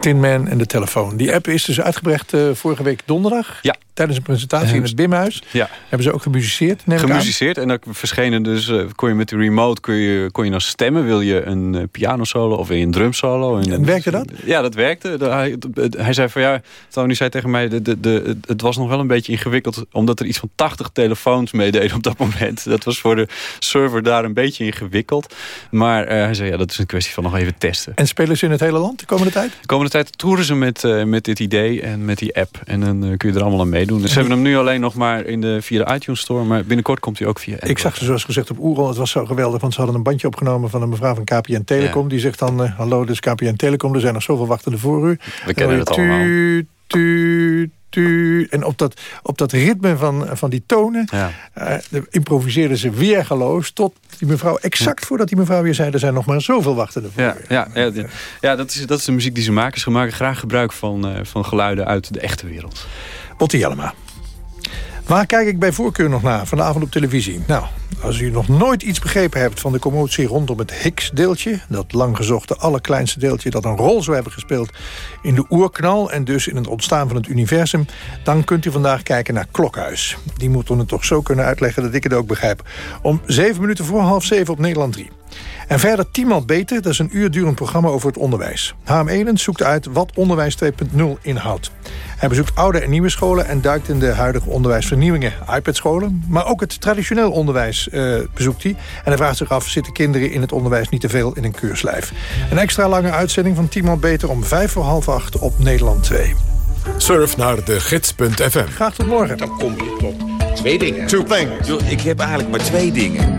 Tin Man en de telefoon. Die app is dus uitgebracht eh, vorige week donderdag. Ja. Tijdens een presentatie in het Bimhuis. Ja. Hebben ze ook gemusiceerd, neem? Gemusiceerd en dan verschenen dus, eh, kon je met de remote kon je, kon je dan stemmen. Wil je een uh, pianosolo of wil je een drumsolo? En, En werkte dat? Ja, dat werkte. Hij, hij zei van ja, Tony zei tegen mij, de, de, de, het was nog wel een beetje ingewikkeld, omdat er iets van 80 telefoons meededen op dat moment. Dat was voor de server daar een beetje ingewikkeld. Maar eh, hij zei ja, dat is een kwestie van nog even testen. En spelen ze in het hele land de komende tijd? De komende tijd toeren ze met, eh, met dit idee en met die app. En dan eh, kun je er allemaal aan meedoen. Dus ze hebben hem nu alleen nog maar in de, via de iTunes Store. Maar binnenkort komt hij ook via Ik zag ze zoals gezegd op Oerol. Het was zo geweldig, want ze hadden een bandje opgenomen... van een mevrouw van KPN Telecom. Die zegt dan, eh, hallo, dit is KPN Telecom. Er zijn nog zoveel wachtende voor u. We kennen het allemaal. tuut, tuut, tuut. En op dat, op dat ritme van, van die tonen... Ja. de- improviseerden ze weergaloos... tot die mevrouw, exact voordat die mevrouw weer zei... er zijn nog maar zoveel wachtende voor Ja, u. ja, ja, ja, ja dat, is, dat is de muziek die ze maken. Ze maken graag gebruik van, van geluiden uit de echte wereld. Botte Jellema. Waar kijk ik bij voorkeur nog naar vanavond op televisie? Nou, als u nog nooit iets begrepen hebt van de commotie rondom het Higgs-deeltje... dat langgezochte allerkleinste deeltje dat een rol zou hebben gespeeld... in de oerknal en dus in het ontstaan van het universum... dan kunt u vandaag kijken naar Klokhuis. Die moeten het toch zo kunnen uitleggen dat ik het ook begrijp. Om zeven minuten voor half zeven op Nederland 3. En verder Tiemand Beter, dat is een uur durend programma over het onderwijs. HM1 zoekt uit wat Onderwijs 2.0 inhoudt. Hij bezoekt oude en nieuwe scholen en duikt in de huidige onderwijsvernieuwingen. iPad-scholen, maar ook het traditioneel onderwijs eh, bezoekt hij. En hij vraagt zich af, zitten kinderen in het onderwijs niet te veel in een keurslijf? Een extra lange uitzending van Tiemand Beter om vijf voor half acht op Nederland 2. Surf naar de gids.fm. Graag tot morgen. Dan kom je tot twee dingen. Two things. Ik heb eigenlijk maar twee dingen.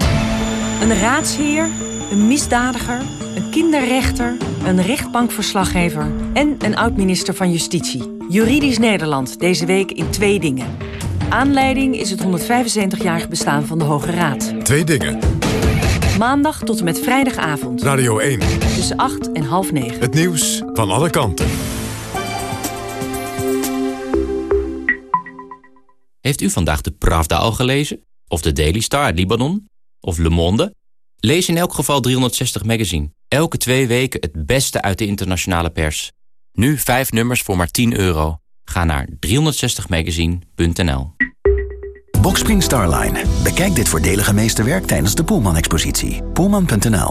Een raadsheer, een misdadiger, een kinderrechter, een rechtbankverslaggever en een oud-minister van Justitie. Juridisch Nederland, deze week in twee dingen. Aanleiding is het 175-jarig bestaan van de Hoge Raad. Twee dingen. Maandag tot en met vrijdagavond. Radio 1. Tussen 8 en half 9. Het nieuws van alle kanten. Heeft u vandaag de Pravda al gelezen? Of de Daily Star uit Libanon? Of Le Monde? Lees in elk geval 360 Magazine. Elke twee weken het beste uit de internationale pers. Nu vijf nummers voor maar 10 euro. Ga naar 360magazine.nl Boxspring Starline. Bekijk dit voordelige meesterwerk tijdens de Poelman-expositie. Poelman.nl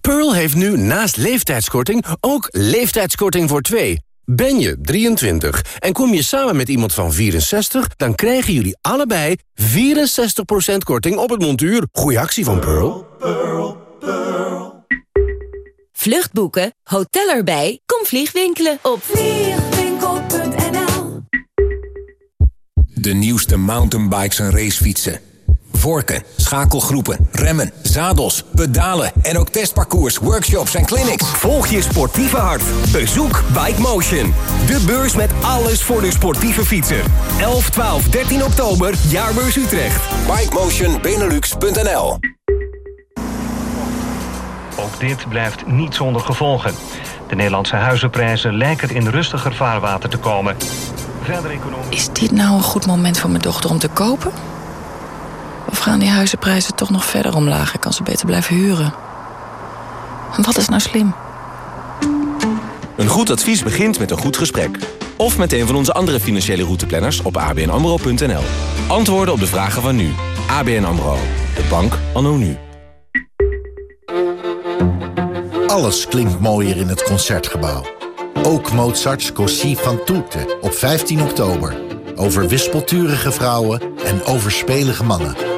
Pearl heeft nu naast leeftijdskorting ook leeftijdskorting voor twee. Ben je 23 en kom je samen met iemand van 64... dan krijgen jullie allebei 64% korting op het montuur. Goeie actie van Pearl. Vluchtboeken, hotel erbij, kom vliegwinkelen op vliegwinkel.nl De nieuwste mountainbikes en racefietsen. Vorken, schakelgroepen, remmen, zadels, pedalen en ook testparcours, workshops en clinics. Volg je sportieve hart. Bezoek Bike Motion. De beurs met alles voor de sportieve fietser. 11, 12, 13 oktober, Jaarbeurs Utrecht. BikeMotionBenelux.nl Ook dit blijft niet zonder gevolgen. De Nederlandse huizenprijzen lijken in rustiger vaarwater te komen. Verder economisch... Is dit nou een goed moment voor mijn dochter om te kopen? Of gaan die huizenprijzen toch nog verder omlaag en kan ze beter blijven huren? En wat is nou slim? Een goed advies begint met een goed gesprek. Of met een van onze andere financiële routeplanners op abnamro.nl. Antwoorden op de vragen van nu. ABN AMRO. De bank anno nu. Alles klinkt mooier in het Concertgebouw. Ook Mozart's Così fan tutte op 15 oktober. Over wispelturige vrouwen en overspelige mannen.